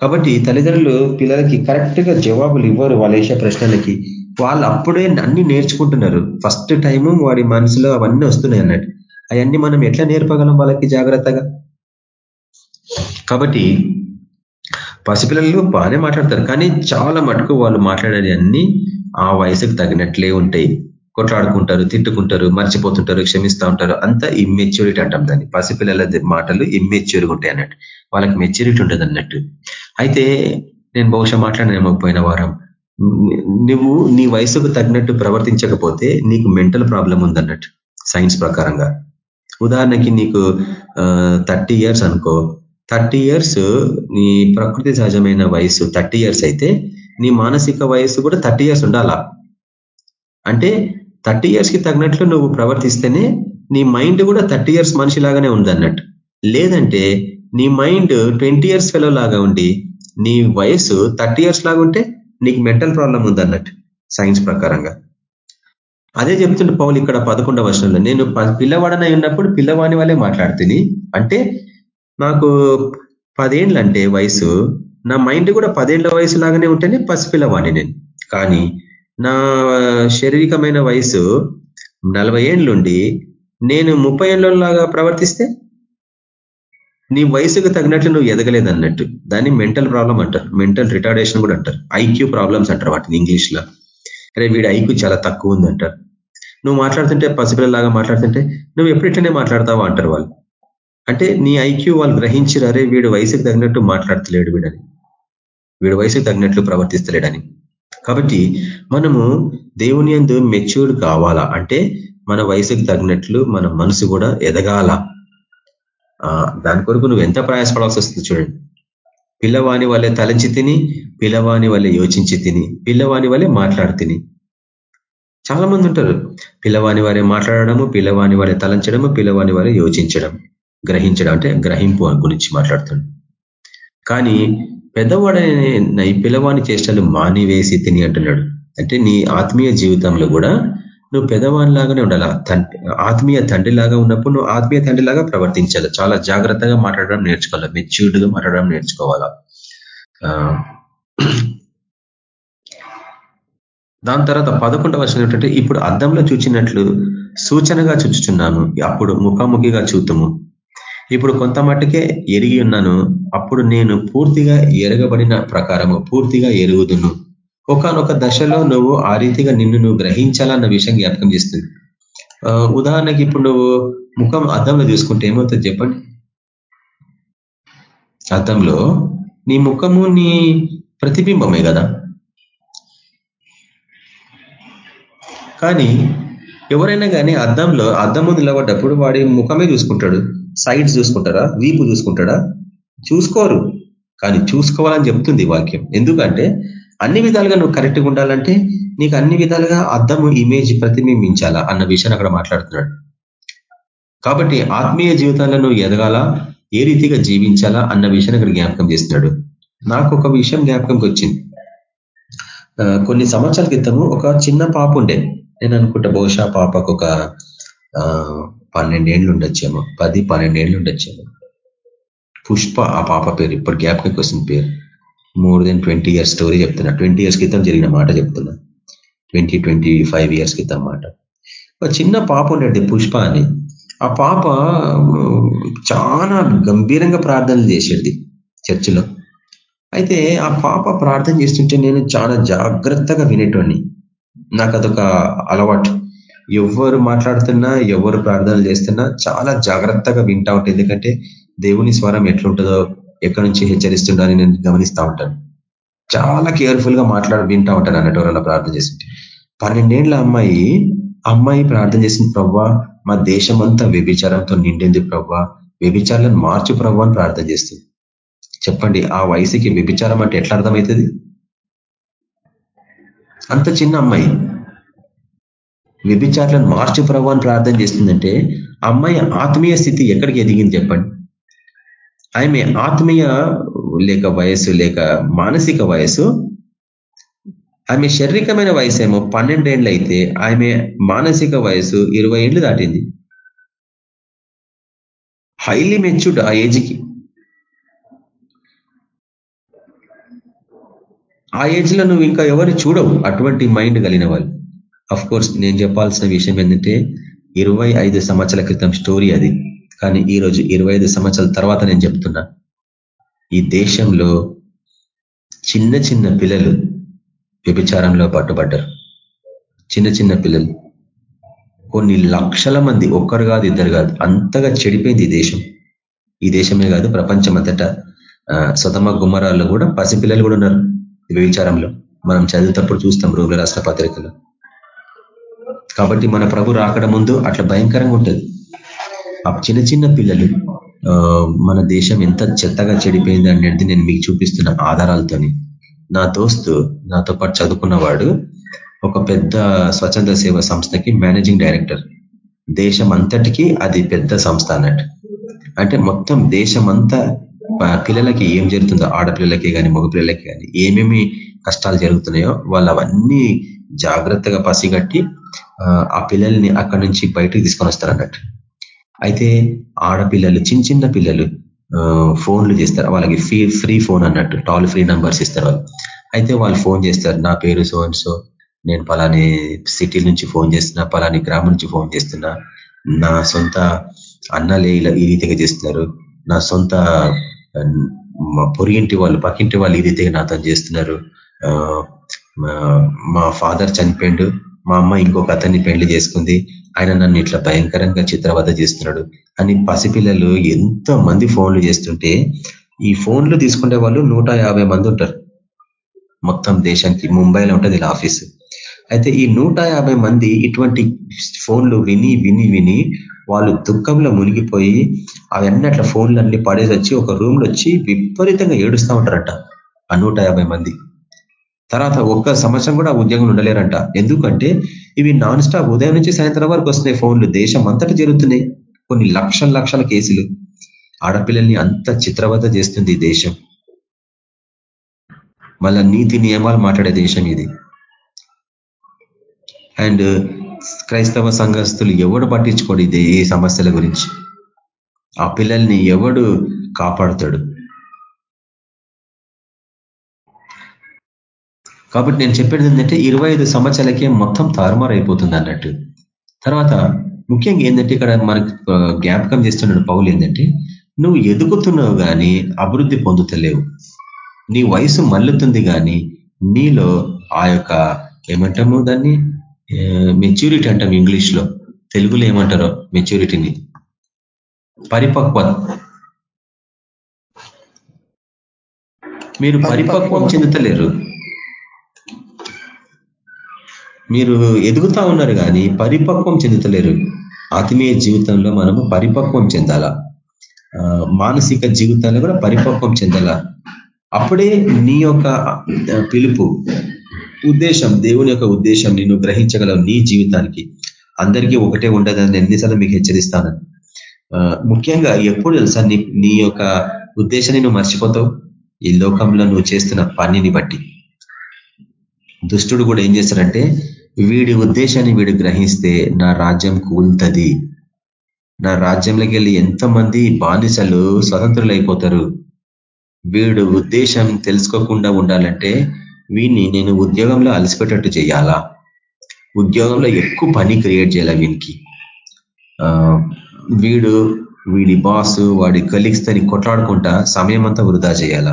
[SPEAKER 6] కాబట్టి తల్లిదండ్రులు పిల్లలకి కరెక్ట్గా జవాబులు ఇవ్వరు వాళ్ళు వేసే ప్రశ్నలకి. వాళ్ళు అప్పుడే అన్ని నేర్చుకుంటున్నారు. ఫస్ట్ టైము వాడి మనసులో అవన్నీ వస్తున్నాయి అన్నట్టు. అవన్నీ మనం ఎట్లా నేర్పగలం వాళ్ళకి జాగ్రత్తగా? కాబట్టి పసిపిల్లలు బాగానే మాట్లాడతారు. కానీ చాలా మటుకు వాళ్ళు మాట్లాడేది అన్ని ఆ వయసుకు తగినట్లే ఉంటాయి. కొట్లాడుకుంటారు తిట్టుకుంటారు మర్చిపోతుంటారు క్షమిస్తూ ఉంటారు. అంతా ఇమ్మెచ్యూరిటీ అంటాం దాన్ని. పసిపిల్లల మాటలు ఇమ్మెచ్యూరిగా ఉంటాయి అన్నట్టు. వాళ్ళకి మెచ్యూరిటీ ఉంటుంది అన్నట్టు అయితే నేను బహుశా మాట్లాడినేమో పోయిన వారం. నువ్వు నీ వయసుకు తగినట్టు ప్రవర్తించకపోతే నీకు మెంటల్ ప్రాబ్లం ఉందన్నట్టు సైన్స్ ప్రకారంగా. ఉదాహరణకి నీకు థర్టీ ఇయర్స్ అనుకో. థర్టీ ఇయర్స్ నీ ప్రకృతి సహజమైన వయసు థర్టీ ఇయర్స్ అయితే నీ మానసిక వయసు కూడా థర్టీ ఇయర్స్ ఉండాలా? అంటే థర్టీ ఇయర్స్కి తగినట్లు నువ్వు ప్రవర్తిస్తేనే నీ మైండ్ కూడా థర్టీ ఇయర్స్ మనిషిలాగానే ఉందన్నట్టు. లేదంటే నీ మైండ్ ట్వంటీ ఇయర్స్ ఫెలో లాగా ఉండి నీ వయసు థర్టీ ఇయర్స్ లాగా ఉంటే నీకు మెంటల్ ప్రాబ్లం ఉందన్నట్టు సైన్స్ ప్రకారంగా. అదే చెప్తుండే పౌలు ఇక్కడ పదకొండవ వర్షంలో నేను పిల్లవాడనై ఉన్నప్పుడు పిల్లవాని వాళ్ళే మాట్లాడుతుంది అంటే నాకు పదేండ్లు అంటే వయసు నా మైండ్ కూడా పదేళ్ళ వయసు లాగానే ఉంటేనే పసిపిల్లవాణి నేను. కానీ నా శారీరకమైన వయసు నలభై ఏండ్లుండి నేను ముప్పై ఏళ్ళలాగా ప్రవర్తిస్తే నీ వయసుకు తగినట్లు నువ్వు ఎదగలేదు అన్నట్టు. దాన్ని మెంటల్ ప్రాబ్లం అంటారు. మెంటల్ రిటార్డేషన్ కూడా అంటారు. ఐక్యూ ప్రాబ్లమ్స్ అంటారు వాటిని ఇంగ్లీష్లో అరే వీడి ఐక్యూ చాలా తక్కువ ఉంది అంటారు. నువ్వు మాట్లాడుతుంటే పసిపిల్లలాగా మాట్లాడుతుంటే నువ్వు ఎప్పుడిట్లనే మాట్లాడతావా అంటారు వాళ్ళు. అంటే నీ ఐక్యూ వాళ్ళు గ్రహించిరారే వీడు వయసుకు తగినట్టు మాట్లాడతలేడు వీడని. వీడు వయసుకు తగినట్లు ప్రవర్తిస్తలేడని. కాబట్టి మనము దేవుని అందు మెచ్యూర్డ్ కావాలా? అంటే మన వయసుకు తగినట్లు మన మనసు కూడా ఎదగాల? దాని కొరకు నువ్వు ఎంత ప్రయాసపడాల్సి వస్తుంది చూడండి. పిల్లవాని వల్లే తలంచి తిని పిల్లవాని వల్లే యోచించి తిని పిల్లవాని వల్లే మాట్లాడి తిని. చాలా మంది ఉంటారు పిల్లవాని వారే మాట్లాడడము పిల్లవాని వారే తలంచడము పిల్లవాని వారే యోచించడం గ్రహించడం అంటే గ్రహింపు గురించి మాట్లాడుతుంది కానీ పెద్దవాడైన ఈ పిల్లవాని చేష్టలు మానివేసి తిని అంటున్నాడు. అంటే నీ ఆత్మీయ జీవితంలో కూడా నువ్వు పెద్దవానిలాగానే ఉండాలా? ఆత్మీయ తండ్రిలాగా ఉన్నప్పుడు నువ్వు ఆత్మీయ తండ్రిలాగా ప్రవర్తించాలి. చాలా జాగ్రత్తగా మాట్లాడడం నేర్చుకోవాలి. మెచ్యూర్డ్గా మాట్లాడడం నేర్చుకోవాలా? దాని తర్వాత పదకొండవ వర్షం ఏంటంటే ఇప్పుడు అద్దంలో చూచినట్లు సూచనగా చూచుచున్నాను. అప్పుడు ముఖాముఖిగా చూతుము. ఇప్పుడు కొంత మట్టుకే ఎరిగి ఉన్నాను. అప్పుడు నేను పూర్తిగా ఎరగబడిన ప్రకారము పూర్తిగా ఎరుగుదును. ఒకనొక దశలో నువ్వు ఆ రీతిగా నిన్ను నువ్వు గ్రహించాలన్న విషయం జ్ఞాపకం చేస్తుంది. ఉదాహరణకి ఇప్పుడు నువ్వు ముఖం అద్దంలో చూసుకుంటే ఏమవుతుంది చెప్పండి? అద్దంలో నీ ముఖము నీ ప్రతిబింబమే కదా? కానీ ఎవరైనా కానీ అద్దంలో అద్దం ముందు నిలబడ్డప్పుడు వాడి ముఖమే చూసుకుంటాడు. సైడ్స్ చూసుకుంటారా వీపు చూసుకుంటాడా? చూసుకోరు. కానీ చూసుకోవాలని చెప్తుంది వాక్యం. ఎందుకంటే అన్ని విధాలుగా నువ్వు కరెక్ట్గా ఉండాలంటే నీకు అన్ని విధాలుగా అర్థము ఇమేజ్ ప్రతిబింబించాలా అన్న విషయాన్ని అక్కడ మాట్లాడుతున్నాడు. కాబట్టి ఆత్మీయ జీవితాలను నువ్వు ఎదగాల ఏ రీతిగా జీవించాలా అన్న విషయాన్ని అక్కడ జ్ఞాపకం చేస్తున్నాడు. నాకు ఒక విషయం జ్ఞాపకంకి వచ్చింది. కొన్ని సంవత్సరాల క్రితము ఒక చిన్న పాప ఉండే. నేను అనుకుంటా బహుశా పాపకు ఒక పన్నెండేళ్ళు ఉండొచ్చేమో. పది పన్నెండేళ్ళు ఉండొచ్చేమో. పుష్ప ఆ పాప పేరు ఇప్పుడు జ్ఞాపకంకి వస్తుంది పేరు. More than twenty years story చెప్తున్నా. ట్వంటీ ఇయర్స్ క్రితం జరిగిన మాట చెప్తున్నా. ట్వంటీ ట్వంటీ ఫైవ్ ఇయర్స్ క్రితం మాట. ఒక చిన్న పాప ఉండేది పుష్ప అని. ఆ పాప చాలా గంభీరంగా ప్రార్థనలు చేసేది చర్చిలో. అయితే ఆ పాప ప్రార్థన చేస్తుంటే నేను చాలా జాగ్రత్తగా వినేటోని నాకు అదొక అలవాటు. ఎవరు మాట్లాడుతున్నా ఎవరు ప్రార్థనలు చేస్తున్నా చాలా జాగ్రత్తగా వింటా ఉంటుంది ఎందుకంటే దేవుని స్వరం ఎట్లుంటుందో ఎక్కడి నుంచి హెచ్చరిస్తుండని నేను గమనిస్తూ ఉంటాను. చాలా కేర్ఫుల్గా మాట్లాడి వింటా ఉంటాను అన్నట్టు ప్రార్థన చేసింటే పన్నెండేళ్ళ అమ్మాయి అమ్మాయి ప్రార్థన చేసిన ప్రవ్వా మా దేశమంతా వ్యభిచారంతో నిండింది ప్రవ్వా వ్యభిచారాలను మార్చు ప్రవ్వా అని ప్రార్థన చేస్తుంది. చెప్పండి ఆ వయసుకి వ్యభిచారం అంటే ఎట్లా అర్థమవుతుంది అంత చిన్న అమ్మాయి. వ్యభిచారాలను మార్చు ప్రభు అని ప్రార్థన చేస్తుందంటే అమ్మాయి ఆత్మీయ స్థితి ఎక్కడికి ఎదిగింది చెప్పండి. ఆమె ఆత్మీయ లేక వయసు లేక మానసిక వయస్సు ఆమె శారీరకమైన వయసు ఏమో పన్నెండేళ్ళు అయితే ఆమె మానసిక వయసు ఇరవై ఏళ్ళు దాటింది. హైలీ మెచ్యూర్డ్ ఆ ఏజ్కి ఆ ఏజ్లో నువ్వు ఇంకా ఎవరు చూడవు అటువంటి మైండ్ కలిగిన వాళ్ళు. అఫ్ కోర్స్ నేను చెప్పాల్సిన విషయం ఏంటంటే ఇరవై ఐదు సంవత్సరాల క్రితం స్టోరీ అది. కానీ ఈరోజు ఇరవై ఐదు సంవత్సరాల తర్వాత నేను చెప్తున్నా. ఈ దేశంలో చిన్న చిన్న పిల్లలు వ్యభిచారంలో పట్టుబడ్డారు చిన్న చిన్న పిల్లలు. కొన్ని లక్షల మంది ఒక్కరు కాదు ఇద్దరు కాదు. అంతగా చెడిపోయింది ఈ దేశం. ఈ దేశమే కాదు ప్రపంచం అంతటా స్వతమ గుమ్మరాల్లో కూడా పసిపిల్లలు కూడా ఉన్నారు వ్యభిచారంలో. మనం చదివేటప్పుడు చూస్తాం రోగుల రాష్ట్ర పత్రికలు. కాబట్టి మన ప్రభు రాకడ ముందు అట్లా భయంకరంగా ఉంటుంది. చిన్న చిన్న పిల్లలు మన దేశం ఎంత చెత్తగా చెడిపోయింది అనేది నేను మీకు చూపిస్తున్న ఆధారాలతోని. నా దోస్తు నాతో పాటు చదువుకున్నవాడు ఒక పెద్ద స్వచ్ఛంద సేవ సంస్థకి మేనేజింగ్ డైరెక్టర్. దేశం అంతటికీ అది పెద్ద సంస్థ అన్నట్టు. అంటే మొత్తం దేశం అంతా పిల్లలకి ఏం జరుగుతుందో ఆడపిల్లలకి కానీ మగపిల్లలకి కానీ ఏమేమి కష్టాలు జరుగుతున్నాయో వాళ్ళు అవన్నీ జాగ్రత్తగా పసిగట్టి ఆ పిల్లల్ని అక్కడి నుంచి బయటకు తీసుకొని వస్తారు అన్నట్టు. అయితే ఆడపిల్లలు చిన్న చిన్న పిల్లలు ఫోన్లు చేస్తారు. వాళ్ళకి ఫ్రీ ఫ్రీ ఫోన్ అన్నట్టు టాల్ ఫ్రీ నంబర్స్ ఇస్తారు వాళ్ళు. అయితే వాళ్ళు ఫోన్ చేస్తారు నా పేరు సో అండ్ సో నేను పలాని సిటీ నుంచి ఫోన్ చేస్తున్నా పలాని గ్రామం నుంచి ఫోన్ చేస్తున్నా. నా సొంత అన్నలే ఇలా ఈ రీతిగా చేస్తున్నారు. నా సొంత పొరిగింటి వాళ్ళు పక్కింటి వాళ్ళు ఈ రీతిగా నాతో చేస్తున్నారు. మా ఫాదర్ చనిపోయిండు. మా అమ్మ ఇంకొక అతన్ని పెళ్ళి చేసుకుంది. ఆయన నన్ను ఇట్లా భయంకరంగా చిత్రవద చేస్తున్నాడు. అని పసిపిల్లలు ఎంతో మంది ఫోన్లు చేస్తుంటే ఈ ఫోన్లు తీసుకునే వాళ్ళు నూట మంది ఉంటారు. మొత్తం దేశానికి ముంబైలో ఉంటుంది ఆఫీసు. అయితే ఈ నూట మంది ఇటువంటి ఫోన్లు విని విని విని వాళ్ళు దుఃఖంలో మునిగిపోయి అవన్నీ అట్లా ఫోన్లన్నీ పడేసి వచ్చి ఒక రూమ్లో వచ్చి విపరీతంగా ఏడుస్తూ ఉంటారట ఆ నూట మంది. తర్వాత ఒక్క సంవత్సరం కూడా ఉద్యోగం ఉండలేరంట. ఎందుకంటే ఇవి నాన్ స్టాప్ ఉదయం నుంచి సాయంత్రం వరకు వస్తున్నాయి ఫోన్లు. దేశం అంతటా జరుగుతున్నాయి. కొన్ని లక్షల లక్షల కేసులు. ఆడపిల్లల్ని అంత చిత్రవత చేస్తుంది ఈ దేశం. మళ్ళా నీతి నియమాలు మాట్లాడే దేశం ఇది. అండ్ క్రైస్తవ సంఘస్థులు ఎవడు పట్టించుకోడు ఇది ఈ సమస్యల గురించి. ఆ పిల్లల్ని ఎవడు కాపాడుతాడు? కాబట్టి నేను చెప్పేది ఏంటంటే ఇరవై ఐదు సంవత్సరాలకే మొత్తం తారుమారు అయిపోతుంది అన్నట్టు. తర్వాత ముఖ్యంగా ఏంటంటే ఇక్కడ మనకు జ్ఞాపకం చేస్తున్నాడు పౌలు ఏంటంటే నువ్వు ఎదుగుతున్నావు కానీ అభివృద్ధి పొందుతలేవు. నీ వయసు మల్లుతుంది కానీ నీలో ఆ యొక్క ఏమంటాము దాన్ని? మెచ్యూరిటీ అంటాం ఇంగ్లీష్లో. తెలుగులో ఏమంటారో మెచ్యూరిటీని పరిపక్వత. మీరు పరిపక్వం చెందుతలేరు. మీరు ఎదుగుతా ఉన్నారు కానీ పరిపక్వం చెందుతలేరు. ఆత్మీయ జీవితంలో మనము పరిపక్వం చెందాలా. మానసిక జీవితాన్ని కూడా పరిపక్వం చెందాలా. అప్పుడే నీ యొక్క పిలుపు ఉద్దేశం దేవుని యొక్క ఉద్దేశం నేను గ్రహించగలవు నీ జీవితానికి. అందరికీ ఒకటే ఉండదని ఎన్నిసార్లు మీకు హెచ్చరిస్తాను. ముఖ్యంగా ఎప్పుడు తెలుసా నీ నీ యొక్క ఉద్దేశాన్ని నువ్వు మర్చిపోతావు? ఈ లోకంలో నువ్వు చేస్తున్న పనిని బట్టి. దుష్టుడు కూడా ఏం చేస్తారంటే వీడి ఉద్దేశాన్ని వీడు గ్రహిస్తే నా రాజ్యం కూల్తది. నా రాజ్యంలోకి వెళ్ళి ఎంతమంది బానిసలు స్వతంత్రులు అయిపోతారు. వీడు ఉద్దేశం తెలుసుకోకుండా ఉండాలంటే వీడిని నేను ఉద్యోగంలో అలసిపెట్టట్టు చేయాలా? ఉద్యోగంలో ఎక్కువ పని క్రియేట్ చేయాలా వీనికి? వీడు వీడి బాస్ వాడి కలీగ్స్ తని కొట్లాడుకుంటా సమయం అంతా వృధా చేయాలా?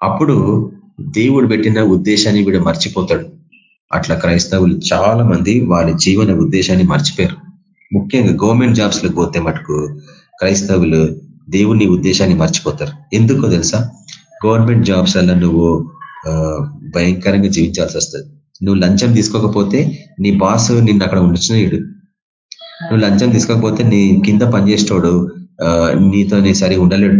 [SPEAKER 6] అప్పుడు దేవుడు పెట్టిన ఉద్దేశాన్ని వీడు మర్చిపోతాడు. అట్లా క్రైస్తవులు చాలా మంది వాళ్ళ జీవన ఉద్దేశాన్ని మర్చిపోయారు. ముఖ్యంగా గవర్నమెంట్ జాబ్స్లో పోతే మటుకు క్రైస్తవులు దేవుని ఉద్దేశాన్ని మర్చిపోతారు. ఎందుకో తెలుసా? గవర్నమెంట్ జాబ్స్ అలా నువ్వు భయంకరంగా జీవించాల్సి వస్తుంది. నువ్వు లంచం తీసుకోకపోతే నీ బాస్ నిన్ను అక్కడ ఉంచునేయుడు నువ్వు లంచం తీసుకోకపోతే నీ కింద పనిచేసేటోడు నీతో నీ సరి ఉండలేడు.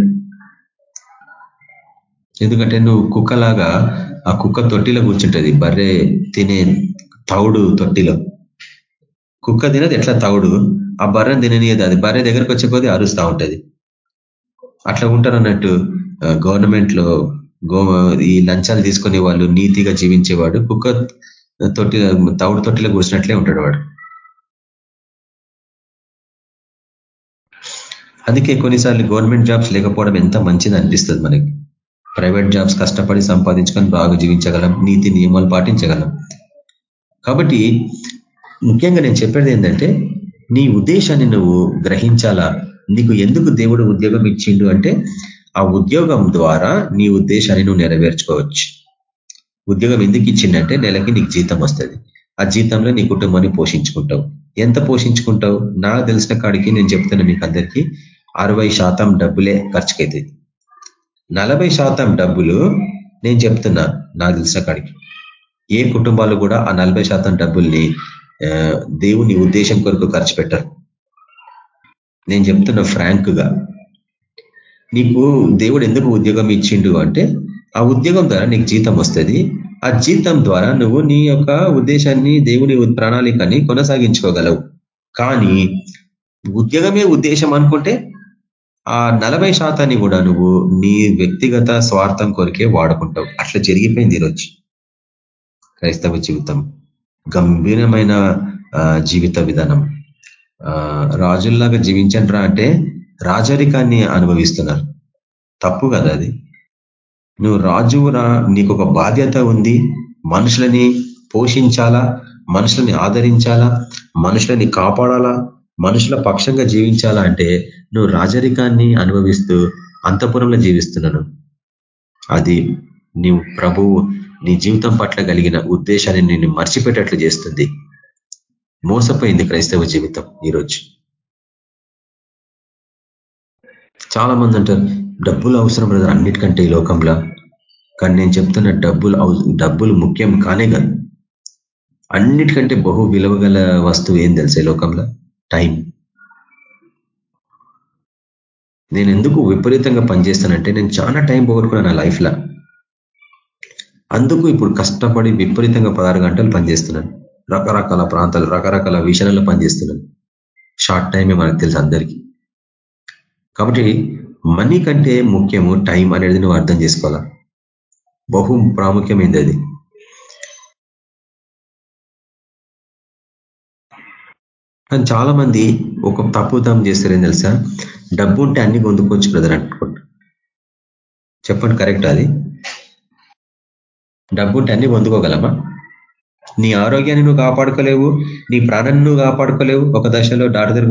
[SPEAKER 6] ఎందుకంటే నువ్వు కుక్కలాగా ఆ కుక్క తొట్టిలో కూర్చుంటది. బర్రె తినే తౌడు తొట్టిలో. కుక్క తినది ఎట్లా తౌడు ఆ బర్రెని తిననీయదు అది. బర్రె దగ్గరకు వచ్చే కొద్దీ అరుస్తూ ఉంటుంది. అట్లా ఉంటారు అన్నట్టు గవర్నమెంట్లో గో ఈ లంచాలు తీసుకునే వాళ్ళు నీతిగా జీవించేవాడు కుక్క తొట్టి తౌడు తొట్టిలో కూర్చున్నట్లే ఉంటాడు వాడు. అందుకే కొన్నిసార్లు గవర్నమెంట్ జాబ్స్ లేకపోవడం ఎంత మంచిది అనిపిస్తుంది మనకి. ప్రైవేట్ జాబ్స్ కష్టపడి సంపాదించుకొని బాగా జీవించగలం నీతి నియమాలు పాటించగలం. కాబట్టి ముఖ్యంగా నేను చెప్పేది ఏంటంటే నీ ఉద్దేశాన్ని నువ్వు గ్రహించాలా? నీకు ఎందుకు దేవుడు ఉద్యోగం ఇచ్చిండు అంటే ఆ ఉద్యోగం ద్వారా నీ ఉద్దేశాన్ని నువ్వు నెరవేర్చుకోవచ్చు. ఉద్యోగం ఎందుకు ఇచ్చిండంటే నెలకి నీకు జీతం వస్తుంది. ఆ జీతంలో నీ కుటుంబాన్ని పోషించుకుంటావు. ఎంత పోషించుకుంటావు? నాకు తెలిసిన కాడికి నేను చెప్తున్నా మీకు అందరికీ అరవై శాతం డబ్బులే ఖర్చుకైతుంది నలభై శాతం డబ్బులు నేను చెప్తున్నా నాకు తెలిసిన కాడికి ఏ కుటుంబాలు కూడా ఆ నలభై శాతం డబ్బుల్ని దేవుని ఉద్దేశం కొరకు ఖర్చు పెట్టరు. నేను చెప్తున్నా ఫ్రాంక్గా. నీకు దేవుడు ఎందుకు ఉద్యోగం ఇచ్చిండు అంటే ఆ ఉద్యోగం ద్వారా నీకు జీతం వస్తుంది. ఆ జీతం ద్వారా నువ్వు నీ యొక్క ఉద్దేశాన్ని దేవుని ప్రణాళికని కొనసాగించుకోగలవు. కానీ ఉద్యోగమే ఉద్దేశం అనుకుంటే ఆ నలభై శాతాన్ని కూడా నువ్వు నీ వ్యక్తిగత స్వార్థం కొరికే వాడుకుంటావు. అట్లా జరిగిపోయింది ఈరోజు. క్రైస్తవ జీవితం. గంభీరమైన జీవిత విధానం. రాజుల్లాగా జీవించండ్రా అంటే రాజరికాన్ని అనుభవిస్తున్నారు. తప్పు కదా అది? నువ్వు రాజువురా నీకు ఒక బాధ్యత ఉంది. మనుషులని పోషించాలా? మనుషులని ఆదరించాలా? మనుషులని కాపాడాలా? మనుషుల పక్షంగా జీవించాలా అంటే నువ్వు రాజరికాన్ని అనుభవిస్తూ అంతపురంలో జీవిస్తున్నాను. అది నీవు ప్రభువు నీ జీవితం పట్ల కలిగిన ఉద్దేశాన్ని నిన్ను మర్చిపెట్టట్లు చేస్తుంది. మోసపోయింది క్రైస్తవ జీవితం ఈరోజు. చాలా మంది అంటారు డబ్బులు అవసరం బ్రదర్ అన్నిటికంటే ఈ లోకంలో. కానీ నేను చెప్తున్న డబ్బులు డబ్బులు ముఖ్యం కానే కాదు. అన్నిటికంటే బహు విలువగల వస్తువు ఏం తెలుసా ఈ లోకంలో? టైం నేను ఎందుకు విపరీతంగా పనిచేస్తానంటే నేను చాలా టైం పోగొట్టుకున్నాను నా లైఫ్లో అందుకు ఇప్పుడు కష్టపడి విపరీతంగా పదహారు గంటలు పనిచేస్తున్నాను. రకరకాల ప్రాంతాలు రకరకాల విషయాలలో పనిచేస్తున్నాను. షార్ట్ టైమే మనకు తెలుసు అందరికీ. కాబట్టి మనీ కంటే ముఖ్యము టైం అనేది నువ్వు అర్థం చేసుకోవాలా? బహు ప్రాముఖ్యమైంది అది. కానీ చాలా మంది ఒక తప్పుదం చేస్తారని తెలుసా? డబ్బు ఉంటే అన్ని పొందుకోవచ్చు బ్రదర్ అనుకుంటా చెప్పండి కరెక్ట్ అది? డబ్బు ఉంటే అన్ని పొందుకోగలమా నీ ఆరోగ్యాన్ని నువ్వు కాపాడుకోలేవు నీ ప్రాణాన్ని నువ్వు కాపాడుకోలేవు ఒక దశలో డాక్టర్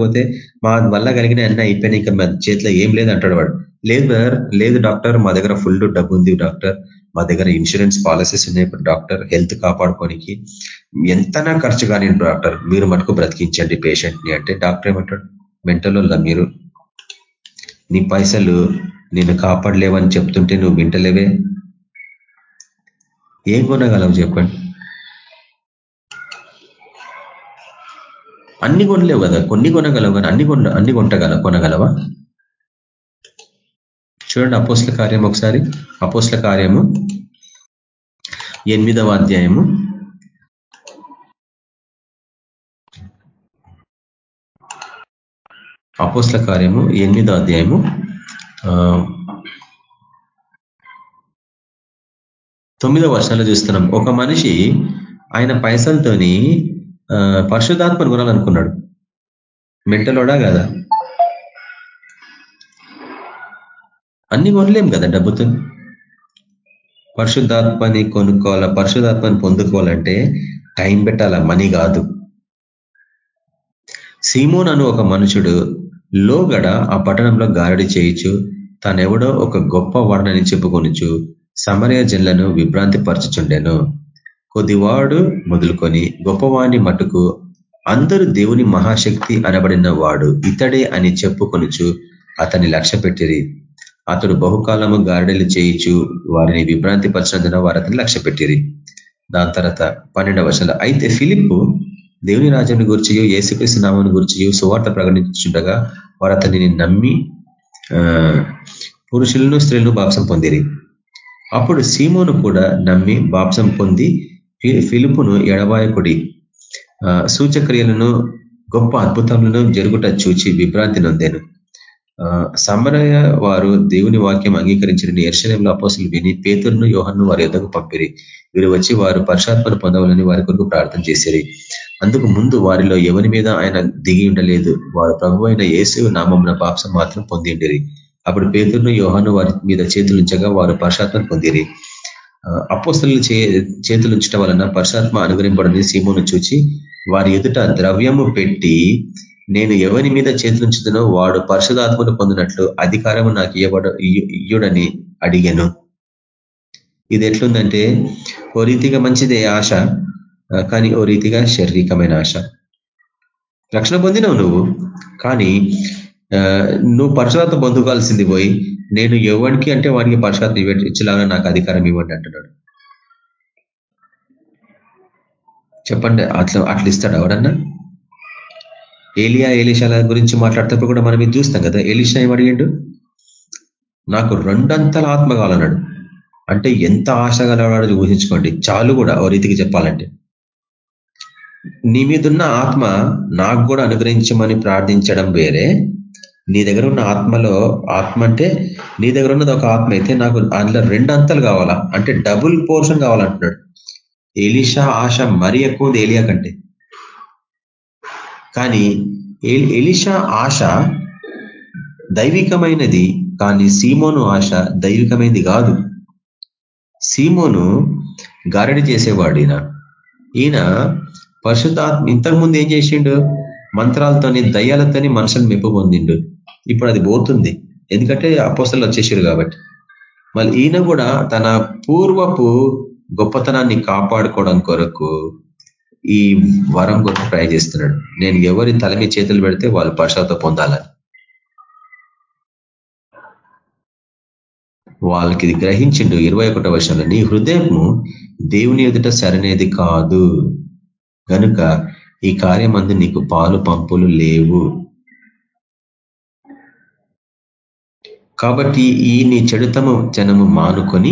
[SPEAKER 6] మా వల్ల కలిగిన అన్న అయిపోయినా ఇంకా మా చేతిలో ఏం లేదు అంటాడు వాడు. లేదు బ్రదర్ లేదు డాక్టర్ మా దగ్గర ఫుల్ డబ్బు ఉంది డాక్టర్ మా దగ్గర ఇన్సూరెన్స్ పాలసీస్ ఉన్నాయి డాక్టర్ హెల్త్ కాపాడుకోనికి. ఎంతనా ఖర్చు కానీ డాక్టర్? మీరు మటుకు బ్రతికించండి పేషెంట్ని అంటే డాక్టర్ ఏమంటాడు? మెంటల్ మీరు. నీ పైసలు నేను కాపాడలేవని చెప్తుంటే నువ్వు వింటలేవే. ఏం కొనగలవు చెప్పండి? అన్ని కొనలేవు కదా? కొన్ని కొనగలవు కానీ అన్ని కొన అన్ని కొంటగల కొనగలవా? చూడండి అపోస్ల కార్యం ఒకసారి. అపోస్ల కార్యము ఎనిమిదవ అధ్యాయము. అపోస్ల కార్యము ఎనిమిదో అధ్యాయము తొమ్మిదో వర్షాలు చూస్తున్నాం. ఒక మనిషి ఆయన పైసలతోని పరిశుధాత్మను కొనాలనుకున్నాడు. మెంటలోడా కదా? అన్ని కొనలేం కదా డబ్బుతో? పరిశుద్ధాత్మని కొనుక్కోవాలా పరిశుద్ధాత్మని పొందుకోవాలంటే టైం పెట్టాల? మనీ కాదు. సీమోన్ అను ఒక మనుషుడు లోగడ ఆ పట్టణంలో గారడి చేయొచ్చు తానెవడో ఒక గొప్ప వర్ణని చెప్పుకొనిచు సమరయ జన్లను విభ్రాంతి పరచుచుండెను కొద్దివాడు మొదలుకొని గొప్పవాణి మటుకు అందరూ దేవుని మహాశక్తి అనబడిన వాడు ఇతడే అని చెప్పుకొనుచు అతన్ని లక్ష్య పెట్టిరి అతడు బహుకాలము గారడలు చేయించు వారిని విభ్రాంతి పరిచినందున వారు అతన్ని లక్ష్య పెట్టిరి దాని తర్వాత పన్నెండవ వర్షాలు అయితే ఫిలిప్ దేవుని రాజ్యాన్ని గురించి ఏసుక్రీస్తు నామాన్ని గురించి సువార్త ప్రకటించుండగా వారు అతనిని నమ్మి పురుషులను స్త్రీలను బాప్సం పొందిరి. అప్పుడు సీమోను కూడా నమ్మి బాప్సం పొంది ఫిలుపును ఎడవాయకుడి సూచక్రియలను గొప్ప అద్భుతములను జరుగుట చూచి విభ్రాంతి నొందాను. సమరయ వారు దేవుని వాక్యం అంగీకరించిన ఎర్శనంలో అపోసులు విని పేతురును యోహన్ను వారి యుద్ధకు పంపిరి. వీరు వచ్చి వారు పరుషాత్మను పొందవాలని వారి కొరకు ప్రార్థన చేసిరి. అందుకు ముందు వారిలో ఎవరి మీద ఆయన దిగి ఉండలేదు. వారు ప్రభు అయిన యేసు నామమున పాపసం మాత్రం పొందిండిరి అప్పుడు పేతురును యోహాను వారి మీద చేతులుంచగా వారు పరుషాత్మను పొందిరి. అపోస్తలు చేతులుంచడం వలన పరుషాత్మ అనుగ్రహింపడని సీమోను చూచి వారి ఎదుట ద్రవ్యము పెట్టి నేను ఎవరి మీద చేతులుంచుతునో వాడు పరిశుధాత్మను పొందినట్లు అధికారము నాకు ఇవ్వబడ ఇయ్యుడని అడిగాను. ఇది ఎట్లుందంటే ఓ రీతిగా మంచిదే ఆశ. కానీ ఓ రీతిగా శారీరకమైన ఆశ. రక్షణ పొందినవు నువ్వు కానీ నువ్వు పరశురాత్మ పొందుకోవాల్సింది పోయి నేను ఎవరికి అంటే వాడికి పరశురాత్మ ఇచ్చేలాగా నాకు అధికారం ఇవ్వండి అంటున్నాడు. చెప్పండి అట్లా అట్లా ఇస్తాడు ఎవడన్నా? ఏలియా ఏలిషాల గురించి మాట్లాడేటప్పుడు కూడా మనం ఇది చూస్తాం కదా ఏలిషా ఏమడిగిండు? నాకు రెండంతల ఆత్మ కావాలన్నాడు. అంటే ఎంత ఆశ గలవాడు ఊహించుకోండి చాలు కూడా ఓ రీతికి చెప్పాలంటే. నీ మీదున్న ఆత్మ నాకు కూడా అనుగ్రహించమని ప్రార్థించడం వేరే. నీ దగ్గర ఉన్న ఆత్మలో ఆత్మ అంటే నీ దగ్గర ఉన్నది ఒక ఆత్మ అయితే నాకు అందులో రెండు అంతలు కావాలా? అంటే డబుల్ పోర్షన్ కావాలంటున్నాడు. ఎలిషా ఆశ మరి ఎక్కువ ఉంది ఏలియా కంటే. కానీ ఎలిషా ఆశ దైవికమైనది కానీ సీమోను ఆశ దైవికమైనది కాదు. సీమోను గారడి చేసేవాడు ఈయన. ఈయన పరిశుద్ధాత్మ ఇంతకుముందు ఏం చేసిండు? మంత్రాలతోని దయ్యాలతోని మనుషులు మెప్పు పొందిండు. ఇప్పుడు అది పోతుంది. ఎందుకంటే అపోసలు వచ్చేసారు కాబట్టి. మళ్ళీ ఈయన కూడా తన పూర్వపు గొప్పతనాన్ని కాపాడుకోవడం కొరకు ఈ వరం కొరకు ట్రై చేస్తున్నాడు. నేను ఎవరి తల మీ చేతులు పెడితే వాళ్ళు పశ్చాత్త పొందాలని. వాళ్ళకి ఇది గ్రహించిండు ఇరవై ఒకటో వర్షంలో నీ హృదయము దేవుని ఎదుట సరైనది కాదు. గనుక ఈ కార్యమందు నీకు పాలు పంపులు లేవు. కాబట్టి ఈ నీ చెడుతమ జనము మానుకొని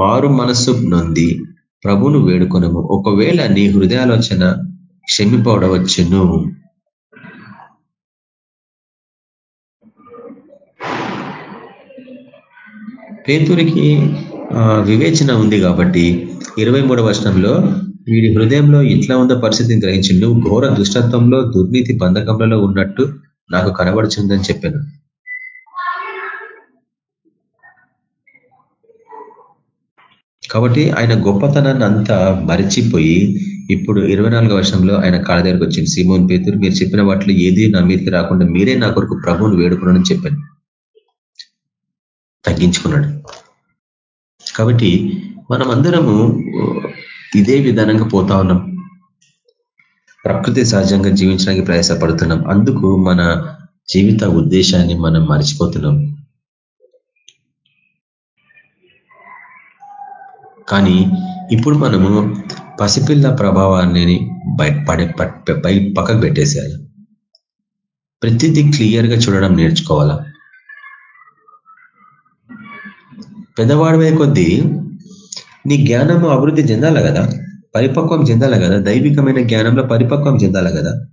[SPEAKER 6] మారు మనస్సు నొంది ప్రభును వేడుకొనము. ఒకవేళ నీ హృదయాలోచన క్షమిపడవచ్చును పేతురికి వివేచన ఉంది కాబట్టి ఇరవై మూడవ వర్షంలో వీడి హృదయంలో ఇట్లా ఉందో పరిస్థితిని గ్రహించిండు ఘోర దుష్టత్వంలో దుర్నీతి బంధకంలో ఉన్నట్టు నాకు కనబడుచుందని చెప్పాను. కాబట్టి ఆయన గొప్పతనాన్ని అంతా మరిచిపోయి ఇప్పుడు ఇరవై నాలుగో వర్షంలో ఆయన కాళ్ళ దగ్గరకు వచ్చింది సీమోన్ పేతురు మీరు చెప్పిన వాటిలో ఏది నా మీదకి రాకుండా మీరే నా కొరకు ప్రభువును వేడుకున్నాడని చెప్పాను. తగ్గించుకున్నాడు. కాబట్టి మనం అందరము ఇదే విధానంగా పోతా ఉన్నాం. ప్రకృతి సహజంగా జీవించడానికి ప్రయాసపడుతున్నాం. అందుకు మన జీవిత ఉద్దేశాన్ని మనం మర్చిపోతున్నాం. కానీ ఇప్పుడు మనము పసిపిల్ల ప్రభావాన్ని పడే పక్కకు పెట్టేసేయాలి. ప్రతిదీ క్లియర్గా చూడడం నేర్చుకోవాలా? పెద్దవాడమే కొద్దీ నీ జ్ఞానము అభివృద్ధి చెందాలి కదా? పరిపక్వం చెందాలి కదా? దైవికమైన జ్ఞానంలో పరిపక్వం చెందాలి కదా?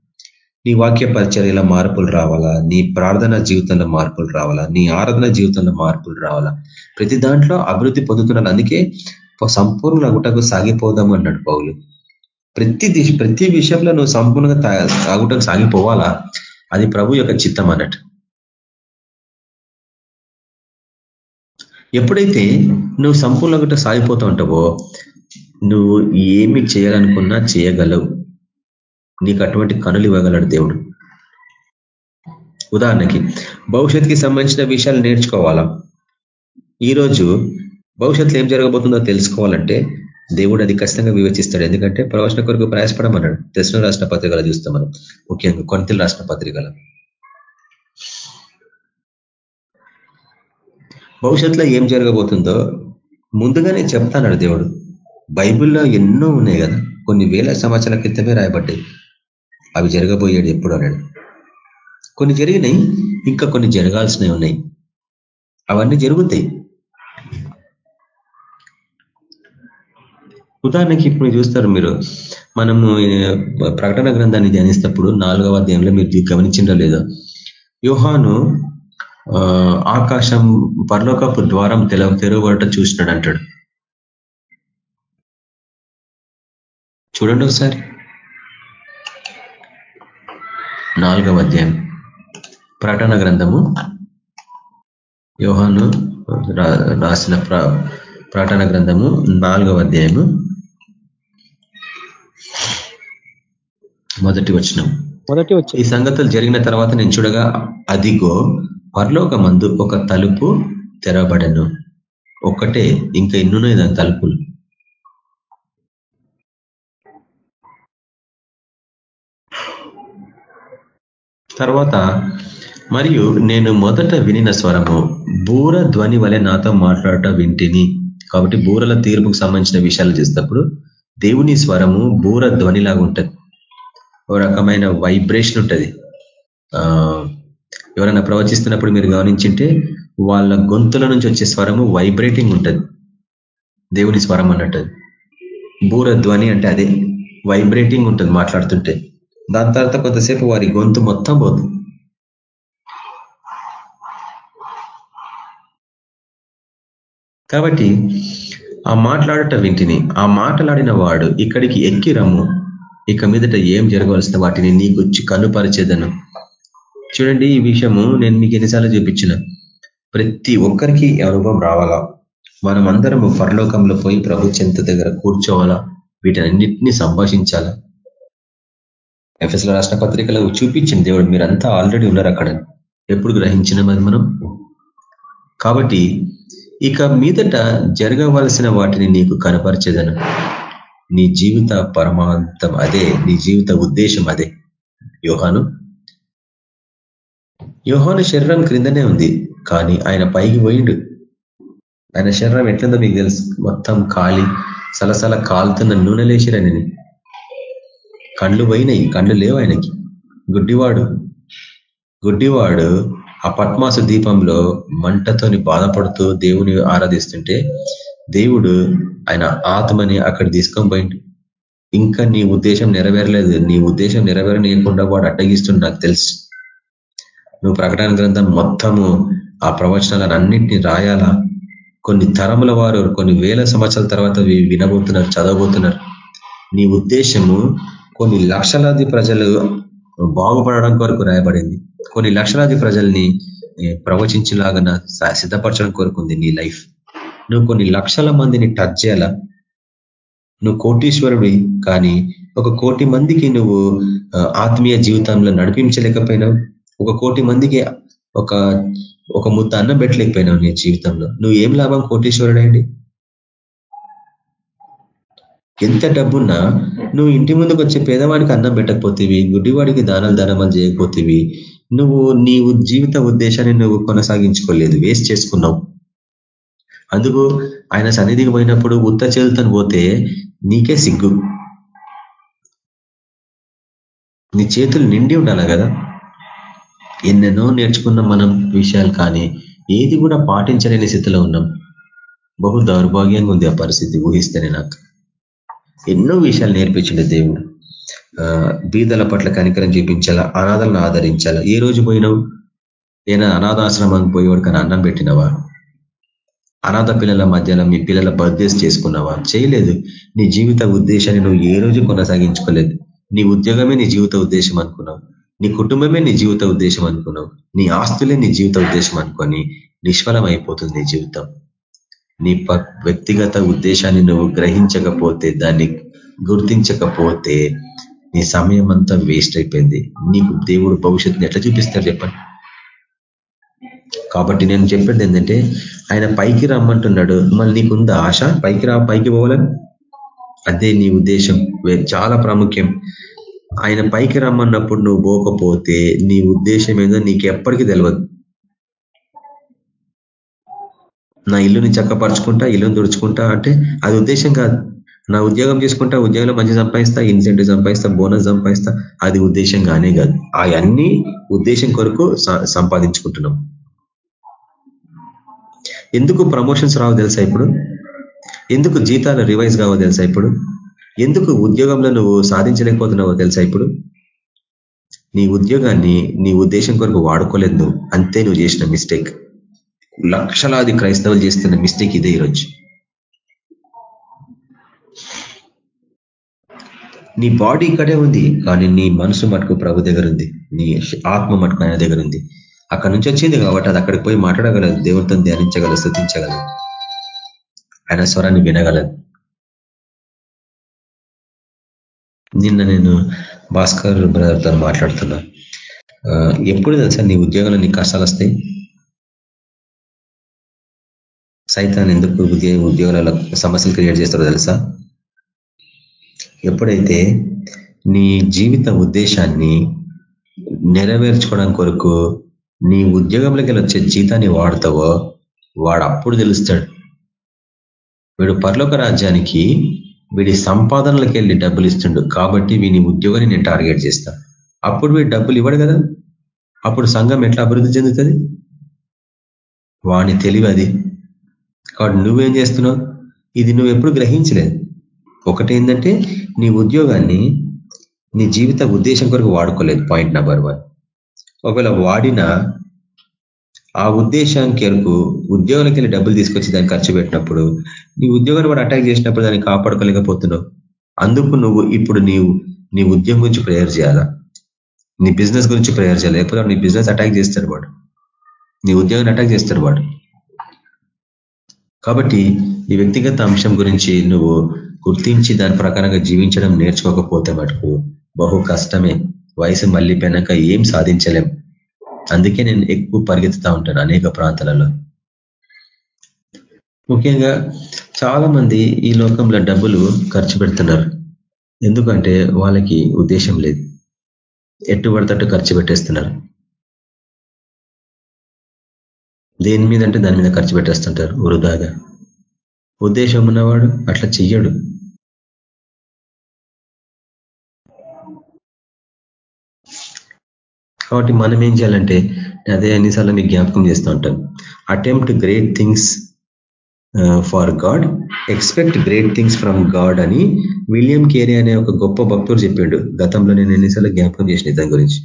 [SPEAKER 6] నీ వాక్య పరిచర్యలో మార్పులు రావాలా? నీ ప్రార్థన జీవితంలో మార్పులు రావాలా? నీ ఆరాధన జీవితంలో మార్పులు రావాలా? ప్రతి దాంట్లో అభివృద్ధి పొందుతున్నారు. అందుకే సంపూర్ణ అగుటకు సాగిపోదాం అన్నాడు పౌలు. ప్రతి ప్రతి విషయంలో నువ్వు సంపూర్ణంగా అగుటకు సాగిపోవాలా? అది ప్రభు యొక్క చిత్తం అన్నట్టు. ఎప్పుడైతే నువ్వు సంపూర్ణంగా సాగిపోతూ ఉంటావో నువ్వు ఏమి చేయాలనుకున్నా చేయగలవు. నీకు అటువంటి కనులు ఇవ్వగలడు దేవుడు. ఉదాహరణకి భవిష్యత్తుకి సంబంధించిన విషయాలు నేర్చుకోవాలా? ఈరోజు భవిష్యత్తులో ఏం జరగబోతుందో తెలుసుకోవాలంటే దేవుడు అది ఖచ్చితంగా వివచిస్తాడు. ఎందుకంటే ప్రవచన కొరకు ప్రయాసపడమన్నాడు. దర్శన రాష్ట్ర పత్రికలు చూస్తాం మనం. ముఖ్యంగా కొంతలు రాష్ట్ర పత్రికలు. భవిష్యత్తులో ఏం జరగబోతుందో ముందుగానే చెప్తాడు దేవుడు. బైబిల్లో ఎన్నో ఉన్నాయి కదా కొన్ని వేల సంవత్సరాల క్రితమే రాయబడ్డాయి. అవి జరగబోయాడు ఎప్పుడు అన్నాడు. కొన్ని జరిగినాయి ఇంకా కొన్ని జరగాల్సినవి ఉన్నాయి. అవన్నీ జరుగుతాయి. ఉదాహరణకి ఇప్పుడు చూస్తారు మీరు మనము ప్రకటన గ్రంథాన్ని ధ్యానిస్తప్పుడు నాలుగవ అధ్యాయంలో మీరు గమనించడం లేదో. యోహాను ఆకాశం పరలోకపు ద్వారం తెల తెరవబడటం చూసినాడు అంటాడు చూడండి ఒకసారి. నాలుగవ అధ్యాయం. ప్రకటన గ్రంథము. యోహాను రాసిన ప్రకటన గ్రంథము నాలుగవ అధ్యాయము. మొదటి వచనం.
[SPEAKER 4] మొదటి వచ్చి
[SPEAKER 6] ఈ సంగతులు జరిగిన తర్వాత నేను చూడగా అదిగో పరలోక మందు ఒక తలుపు తెరవబడను ఒక్కటే ఇంకా ఎన్నున్నాయి దాని తలుపులు. తర్వాత మరియు నేను మొదట వినిన స్వరము బూర ధ్వని వలె నాతో మాట్లాడట వింటిని. కాబట్టి బూరల తీర్పుకు సంబంధించిన విషయాలు చేసేటప్పుడు దేవుని స్వరము బూర ధ్వనిలాగా ఉంటుంది. ఓ రకమైన వైబ్రేషన్ ఉంటుంది. ఎవరైనా ప్రవచిస్తున్నప్పుడు మీరు గమనించింటే వాళ్ళ గొంతుల నుంచి వచ్చే స్వరము వైబ్రేటింగ్ ఉంటుంది. దేవుని స్వరం అన్నట్టు బూర ధ్వని అంటే అదే వైబ్రేటింగ్ ఉంటుంది మాట్లాడుతుంటే. దాని తర్వాత కొంతసేపు వారి గొంతు మొత్తం పోతుంది. కాబట్టి ఆ మాట్లాడట వింటిని ఆ మాట్లాడిన వాడు ఇక్కడికి ఎక్కి రమ్ము ఇక మీదట ఏం జరగవలసిన వాటిని నీకు కనుపరిచేదను. చూడండి ఈ విషయము నేను మీకు ఎన్నిసార్లు చూపించిన. ప్రతి ఒక్కరికి అనుభవం రావాలా? మనం అందరము పరలోకంలో పోయి ప్రభు చెంత దగ్గర కూర్చోవాలా? వీటన్నిటిని సంభాషించాలా? ఎఫ్ఎస్ల రాష్ట్ర పత్రికలో చూపించింది దేవుడు మీరంతా ఆల్రెడీ ఉన్నారు అక్కడ. ఎప్పుడు గ్రహించిన మనం? కాబట్టి ఇక మీదట జరగవలసిన వాటిని నీకు కనపరిచేదను. నీ జీవిత పరమాంతం అదే నీ జీవిత ఉద్దేశం అదే. యోహాను యోహాను శరీరం క్రిందనే ఉంది కానీ ఆయన పైకి పోయిండు. ఆయన శరీరం ఎట్లుందో మీకు తెలుసు. మొత్తం కాలి సలసల కాలుతున్న నూనె లేచిరని కళ్ళు పోయినాయి కళ్ళు లేవు ఆయనకి. గుడ్డివాడు గుడ్డివాడు ఆ పద్మాసు దీపంలో మంటతోని బాధపడుతూ దేవుని ఆరాధిస్తుంటే దేవుడు ఆయన ఆత్మని అక్కడ తీసుకొని పోయిండు. ఇంకా నీ ఉద్దేశం నెరవేరలేదు. నీ ఉద్దేశం నెరవేరనీయకుండా వాడు అడ్డగిస్తుండు నాకు తెలుసు. నువ్వు ప్రకటన గ్రంథం మొత్తము ఆ ప్రవచనాలన్నింటినీ రాయాలా? కొన్ని తరముల వారు కొన్ని వేల సంవత్సరాల తర్వాత వినబోతున్నారు చదవబోతున్నారు. నీ ఉద్దేశము కొన్ని లక్షలాది ప్రజలు బాగుపడడం కొరకు రాయబడింది. కొన్ని లక్షలాది ప్రజల్ని ప్రవచించలాగన సిద్ధపరచడం కోరుకుంది నీ లైఫ్. నువ్వు కొన్ని లక్షల మందిని టచ్ చేయాలా? నువ్వు కోటీశ్వరుడి కానీ ఒక కోటి మందికి నువ్వు ఆత్మీయ జీవితంలో నడిపించలేకపోయినావు. ఒక కోటి మందికి ఒక ఒక ముద్ద అన్నం పెట్టలేకపోయినావు నీ జీవితంలో. నువ్వు ఏం లాభం కోటీశ్వరుడండి ఎంత డబ్బున్నా నువ్వు ఇంటి ముందుకు వచ్చే పేదవాడికి అన్నం పెట్టకపోతేవి గుడ్డివాడికి దానాలు ధనమలు చేయకపోతేవి నువ్వు నీ జీవిత ఉద్దేశాన్ని నువ్వు కొనసాగించుకోలేదు వేస్ట్ చేసుకున్నావు. అందుకు ఆయన సన్నిధికి పోయినప్పుడు ఉత్త చేతులతో పోతే నీకే సిగ్గు. నీ చేతులు నిండి ఉండాలి కదా? ఎన్నెన్నో నేర్చుకున్న మనం విషయాలు కానీ ఏది కూడా పాటించలేని స్థితిలో ఉన్నాం. బహు దౌర్భాగ్యంగా ఉంది ఆ పరిస్థితి ఊహిస్తేనే నాకు. ఎన్నో విషయాలు నేర్పించిండే దేవుడు. బీదల పట్ల కనికరం చూపించాలా అనాథలను ఆదరించాలా? ఏ రోజు పోయినావు? ఏనా అనాథాశ్రమానికి పోయేవాడు కానీ అన్నం పెట్టినవా? అనాథ పిల్లల మధ్యలో మీ పిల్లల బర్త్డేస్ చేసుకున్నావా? చేయలేదు. నీ జీవిత ఉద్దేశాన్ని నువ్వు ఏ రోజు కొనసాగించుకోలేదు. నీ ఉద్యోగమే నీ జీవిత ఉద్దేశం అనుకున్నావు. నీ కుటుంబమే నీ జీవిత ఉద్దేశం అనుకున్నావు. నీ ఆస్తులే నీ జీవిత ఉద్దేశం అనుకొని నిష్ఫలం అయిపోతుంది నీ జీవితం. నీ వ్యక్తిగత ఉద్దేశాన్ని నువ్వు గ్రహించకపోతే దాన్ని గుర్తించకపోతే నీ సమయం అంతా వేస్ట్ అయిపోయింది. నీకు దేవుడు భవిష్యత్తుని ఎట్లా చూపిస్తారు చెప్పండి? కాబట్టి నేను చెప్పేది ఏంటంటే ఆయన పైకి రమ్మంటున్నాడు. మళ్ళీ నీకుందా ఆశ? పైకి రా పైకి పోవాలని? అదే నీ ఉద్దేశం. చాలా ప్రాముఖ్యం. ఆయన పైకి రమ్మన్నప్పుడు నువ్వు పోకపోతే నీ ఉద్దేశం ఏదో నీకు ఎప్పటికీ తెలియదు నా ఇల్లుని చక్కపరుచుకుంటా ఇల్లుని తుడుచుకుంటా అంటే అది ఉద్దేశం కాదు. నా ఉద్యోగం చేసుకుంటా ఉద్యోగంలో మంచి సంపాదిస్తా ఇన్సెంటివ్ సంపాదిస్తా బోనస్ సంపాదిస్తా అది ఉద్దేశం కానే కాదు. అవన్నీ ఉద్దేశం కొరకు సంపాదించుకుంటున్నాం. ఎందుకు ప్రమోషన్స్ రావు తెలుసా ఇప్పుడు? ఎందుకు జీతాలు రివైజ్ కావో తెలుసా ఇప్పుడు? ఎందుకు ఉద్యోగంలో నువ్వు సాధించలేకపోతున్నావో తెలుసా ఇప్పుడు? నీ ఉద్యోగాన్ని నీ ఉద్దేశం కొరకు వాడుకోలేదు నువ్వు. అంతే నువ్వు చేసిన మిస్టేక్ లక్షలాది క్రైస్తవులు చేస్తున్న మిస్టేక్ ఇదే ఈరోజు. నీ బాడీ ఇక్కడే ఉంది కానీ నీ మనసు మటుకు ప్రభు దగ్గర ఉంది. నీ ఆత్మ మటుకు ఆయన దగ్గర ఉంది. అక్కడ నుంచి వచ్చింది కాబట్టి అది అక్కడికి పోయి మాట్లాడగలదు దేవునితో ధ్యానించగలదు స్థుతించగలదు. ఆయన స్వరాన్ని వినగలదు నిన్న నేను భాస్కర్ బ్రదర్తో మాట్లాడుతున్నా. ఎప్పుడు తెలుసా నీ ఉద్యోగంలో నీ కష్టాలు వస్తాయి? సైతాన్ని ఎందుకు ఉద్యోగాల సమస్యలు క్రియేట్ చేస్తారో తెలుసా? ఎప్పుడైతే నీ జీవిత ఉద్దేశాన్ని నెరవేర్చుకోవడం కొరకు నీ ఉద్యోగంలోకి వెళ్ళి వచ్చే జీతాన్ని వాడతావో వాడు అప్పుడు తెలుస్తాడు. వీడు పర్లోక రాజ్యానికి వీడి సంపాదనలకు వెళ్ళి డబ్బులు ఇస్తుండు కాబట్టి వీని ఉద్యోగాన్ని నేను టార్గెట్ చేస్తా. అప్పుడు వీడు డబ్బులు ఇవ్వడు కదా? అప్పుడు సంఘం ఎట్లా అభివృద్ధి చెందుతుంది? వాని తెలివి అది. కాబట్టి నువ్వేం చేస్తున్నావు? ఇది నువ్వు ఎప్పుడు గ్రహించలేదు. ఒకటి ఏంటంటే నీ ఉద్యోగాన్ని నీ జీవిత ఉద్దేశం కొరకు వాడుకోలేదు పాయింట్ నెంబర్ వన్ ఒకవేళ వాడిన ఆ ఉద్దేశానికి కొరకు ఉద్యోగానికి వెళ్ళి డబ్బులు తీసుకొచ్చి దాన్ని ఖర్చు పెట్టినప్పుడు నీ ఉద్యోగాన్ని కూడా అటాక్ చేసినప్పుడు దాన్ని కాపాడుకోలేకపోతున్నావు. అందుకు నువ్వు ఇప్పుడు నీవు నీ ఉద్యోగం గురించి ప్రేయర్ చేయాలా? నీ బిజినెస్ గురించి ప్రేయర్ చేయాలి? లేకపోతే నీ బిజినెస్ అటాక్ చేస్తాడు వాడు. నీ ఉద్యోగాన్ని అటాక్ చేస్తాడు వాడు. కాబట్టి ఈ వ్యక్తిగత అంశం గురించి నువ్వు గుర్తించి దాని ప్రకారంగా జీవించడం నేర్చుకోకపోతే మటుకు బహు కష్టమే. వయసు మళ్ళీపోయినాక ఏం సాధించలేం. అందుకే నేను ఎక్కువ పరిగెత్తుతా ఉంటాను అనేక ప్రాంతాలలో. ముఖ్యంగా చాలా మంది ఈ లోకంలో డబ్బులు ఖర్చు పెడుతున్నారు. ఎందుకంటే వాళ్ళకి ఉద్దేశం లేదు. ఎట్టు పడతట్టు ఖర్చు పెట్టేస్తున్నారు. దేని మీద అంటే దాని మీద ఖర్చు పెట్టేస్తుంటారు వృధాగా. ఉద్దేశం ఉన్నవాడు అట్లా చెయ్యడు. కాబట్టి మనం ఏం చేయాలంటే అదే అన్నిసార్లు మీకు జ్ఞాపకం చేస్తూ ఉంటాం. Attempt great things for God expect great things from God అని విలియం కేరీ అనే ఒక గొప్ప భక్తుడు చెప్పిండు. గతంలో నేను ఎన్నిసార్లు జ్ఞాపకం చేసిన దాని గురించి.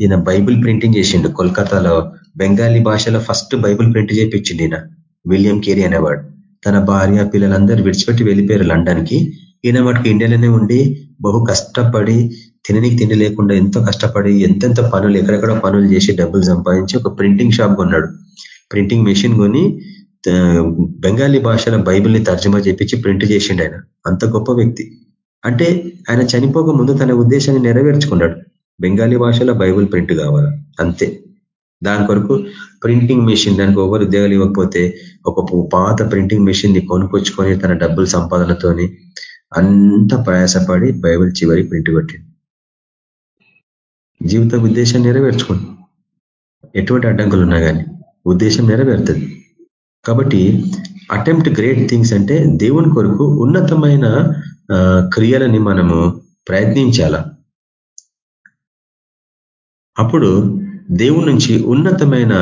[SPEAKER 6] ఈయన బైబుల్ ప్రింటింగ్ చేసిండు. కోల్కతాలో బెంగాలీ భాషలో ఫస్ట్ బైబుల్ ప్రింట్ చేయించిండు ఈయన విలియం కేరీ అనేవాడు. తన భార్య పిల్లలందరూ విడిచిపెట్టి వెళ్ళిపోయారు లండన్కి. ఈయన మటుకు ఇండియాలోనే ఉండి బహు కష్టపడి తిననికి తిండి లేకుండా ఎంతో కష్టపడి ఎంతెంత పనులు ఎక్కడెక్కడ పనులు చేసి డబ్బులు సంపాదించి ఒక ప్రింటింగ్ షాప్ కొన్నాడు. ప్రింటింగ్ మెషిన్ కొని బెంగాలీ భాషలో బైబిల్ని తర్జమా చేపించి ప్రింట్ చేసిండు ఆయన. అంత గొప్ప వ్యక్తి. అంటే ఆయన చనిపోక ముందు తన ఉద్దేశాన్ని నెరవేర్చుకున్నాడు. బెంగాలీ భాషలో బైబుల్ ప్రింట్ కావాలి? అంతే. దాని కొరకు ప్రింటింగ్ మెషిన్ దానికి ఎవరు ఉద్యోగాలు ఇవ్వకపోతే ఒక పాత ప్రింటింగ్ మెషిన్ని కొనుక్కొచ్చుకొని తన డబ్బులు సంపాదనతోని అంత ప్రయాసపడి బైబిల్ చివరి ప్రింట్ కొట్టింది జీవిత ఉద్దేశం నెరవేర్చుకోండి ఎటువంటి అడ్డంకులు ఉన్నా కానీ ఉద్దేశం నెరవేరుతుంది. కాబట్టి అటెంప్ట్ గ్రేట్ థింగ్స్ అంటే దేవుని కొరకు ఉన్నతమైన క్రియలని మనము ప్రయత్నించాల? అప్పుడు దేవుని నుంచి ఉన్నతమైన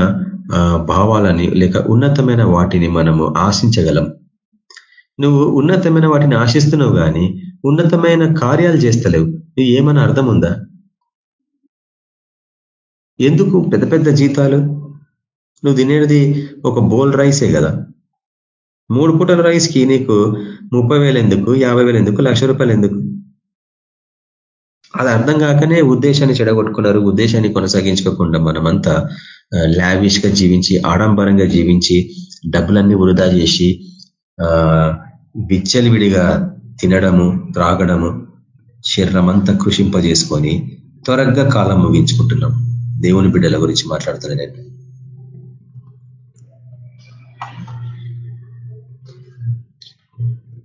[SPEAKER 6] భావాలని లేక ఉన్నతమైన వాటిని మనము ఆశించగలం. నువ్వు ఉన్నతమైన వాటిని ఆశిస్తున్నావు కానీ ఉన్నతమైన కార్యాలు చేస్తలేవు. నువ్వు ఏమైనా అర్థం ఉందా? ఎందుకు పెద్ద పెద్ద జీతాలు? నువ్వు తినేది ఒక బోల్ రైసే కదా. మూడు పూటల రైస్కి నీకు ముప్పై వేలు ఎందుకు యాభై వేలు ఎందుకు లక్ష రూపాయలు ఎందుకు? అది అర్థం కాకనే ఉద్దేశాన్ని చెడగొట్టుకున్నారు. ఉద్దేశాన్ని కొనసాగించుకోకుండా మనమంతా లావిష్గా జీవించి ఆడంబరంగా జీవించి డబ్బులన్నీ వృధా చేసి విచ్చలివిడిగా తినడము త్రాగడము శరీరం అంతా కృషింపజేసుకొని త్వరగా కాలం ముగించుకుంటున్నాం. దేవుని బిడ్డల గురించి మాట్లాడుతున్నాను నేను.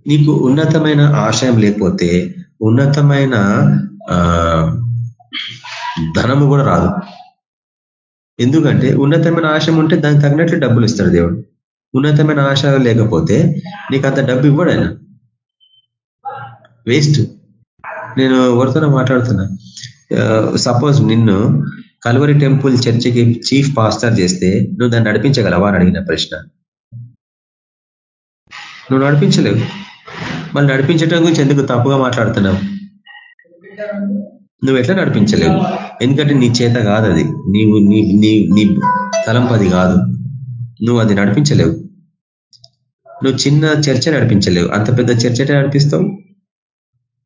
[SPEAKER 6] నీకు ఉన్నతమైన ఆశయం లేకపోతే ఉన్నతమైన ధనము కూడా రాదు. ఎందుకంటే ఉన్నతమైన ఆశయం ఉంటే దానికి తగినట్లు డబ్బులు ఇస్తాడు దేవుడు. ఉన్నతమైన ఆశ లేకపోతే నీకు అంత డబ్బు ఇవ్వడు ఆయన. వేస్ట్. నేను ఎవరితోనే మాట్లాడుతున్నా. సపోజ్ నిన్ను కల్వరి టెంపుల్ చర్చికి చీఫ్ పాస్టర్ చేస్తే నువ్వు దాన్ని నడిపించగలవా అని అడిగిన ప్రశ్న. నువ్వు నడిపించలేవు. మళ్ళీ నడిపించడం గురించి ఎందుకు తప్పుగా మాట్లాడుతున్నావు? నువ్వు ఎట్లా నడిపించలేవు? ఎందుకంటే నీ చేత కాదు అది. నీవు నీ నీ నీ తలంపది కాదు. నువ్వు అది నడిపించలేవు. నువ్వు చిన్న చర్చ నడిపించలేవు. అంత పెద్ద చర్చ నడిపిస్తావు?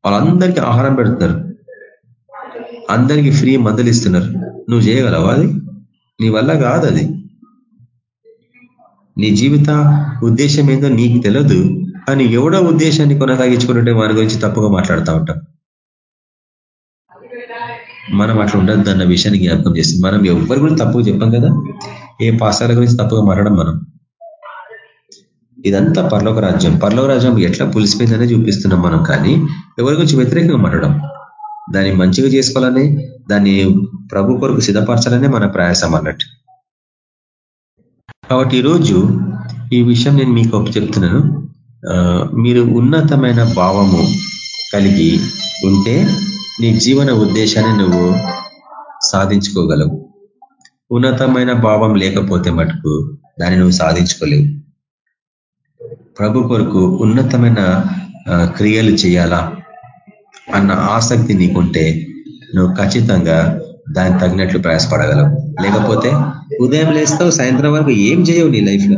[SPEAKER 6] వాళ్ళందరికీ ఆహారం పెడుతున్నారు. అందరికీ ఫ్రీ మందులు ఇస్తున్నారు. నువ్వు చేయగలవా అది? నీ వల్ల కాదు అది. నీ జీవిత ఉద్దేశం ఏందో నీకు తెలియదు కానీ ఎవడో ఉద్దేశాన్ని కొనసాగించుకుంటుంటే వారి గురించి తప్పుగా మాట్లాడుతూ ఉంటాం. మనం అట్లా ఉండద్దు అన్న విషయాన్ని జ్ఞాపకం చేస్తుంది. మనం ఎవరి గురించి తప్పుగా చెప్పాం కదా? ఏ పాసాల గురించి తప్పుగా మాట్లాడడం మనం? ఇదంతా పర్లోక రాజ్యం. పర్లోక రాజ్యం ఎట్లా పులిసిపోయిందనే చూపిస్తున్నాం మనం కానీ ఎవరి గురించి వ్యతిరేకంగా మాట్లాడడం? దాన్ని మంచిగా చేసుకోవాలని దాన్ని ప్రభు కొరకు సిద్ధపరచాలనే మన ప్రయాసం అన్నట్టు. కాబట్టి ఈరోజు ఈ విషయం నేను మీకు చెప్తున్నాను. మీరు ఉన్నతమైన భావము కలిగి ఉంటే నీ జీవన ఉద్దేశాన్ని నువ్వు సాధించుకోగలవు. ఉన్నతమైన భావం లేకపోతే మటుకు దాన్ని నువ్వు సాధించుకోలేవు. ప్రభు కొరకు ఉన్నతమైన క్రియలు చేయాలా అన్న ఆసక్తి నీకుంటే నువ్వు ఖచ్చితంగా దానికి తగినట్లు ప్రయాసపడగలవు. లేకపోతే ఉదయం లేస్తావు సాయంత్రం వరకు ఏం చేయవు నీ లైఫ్లో.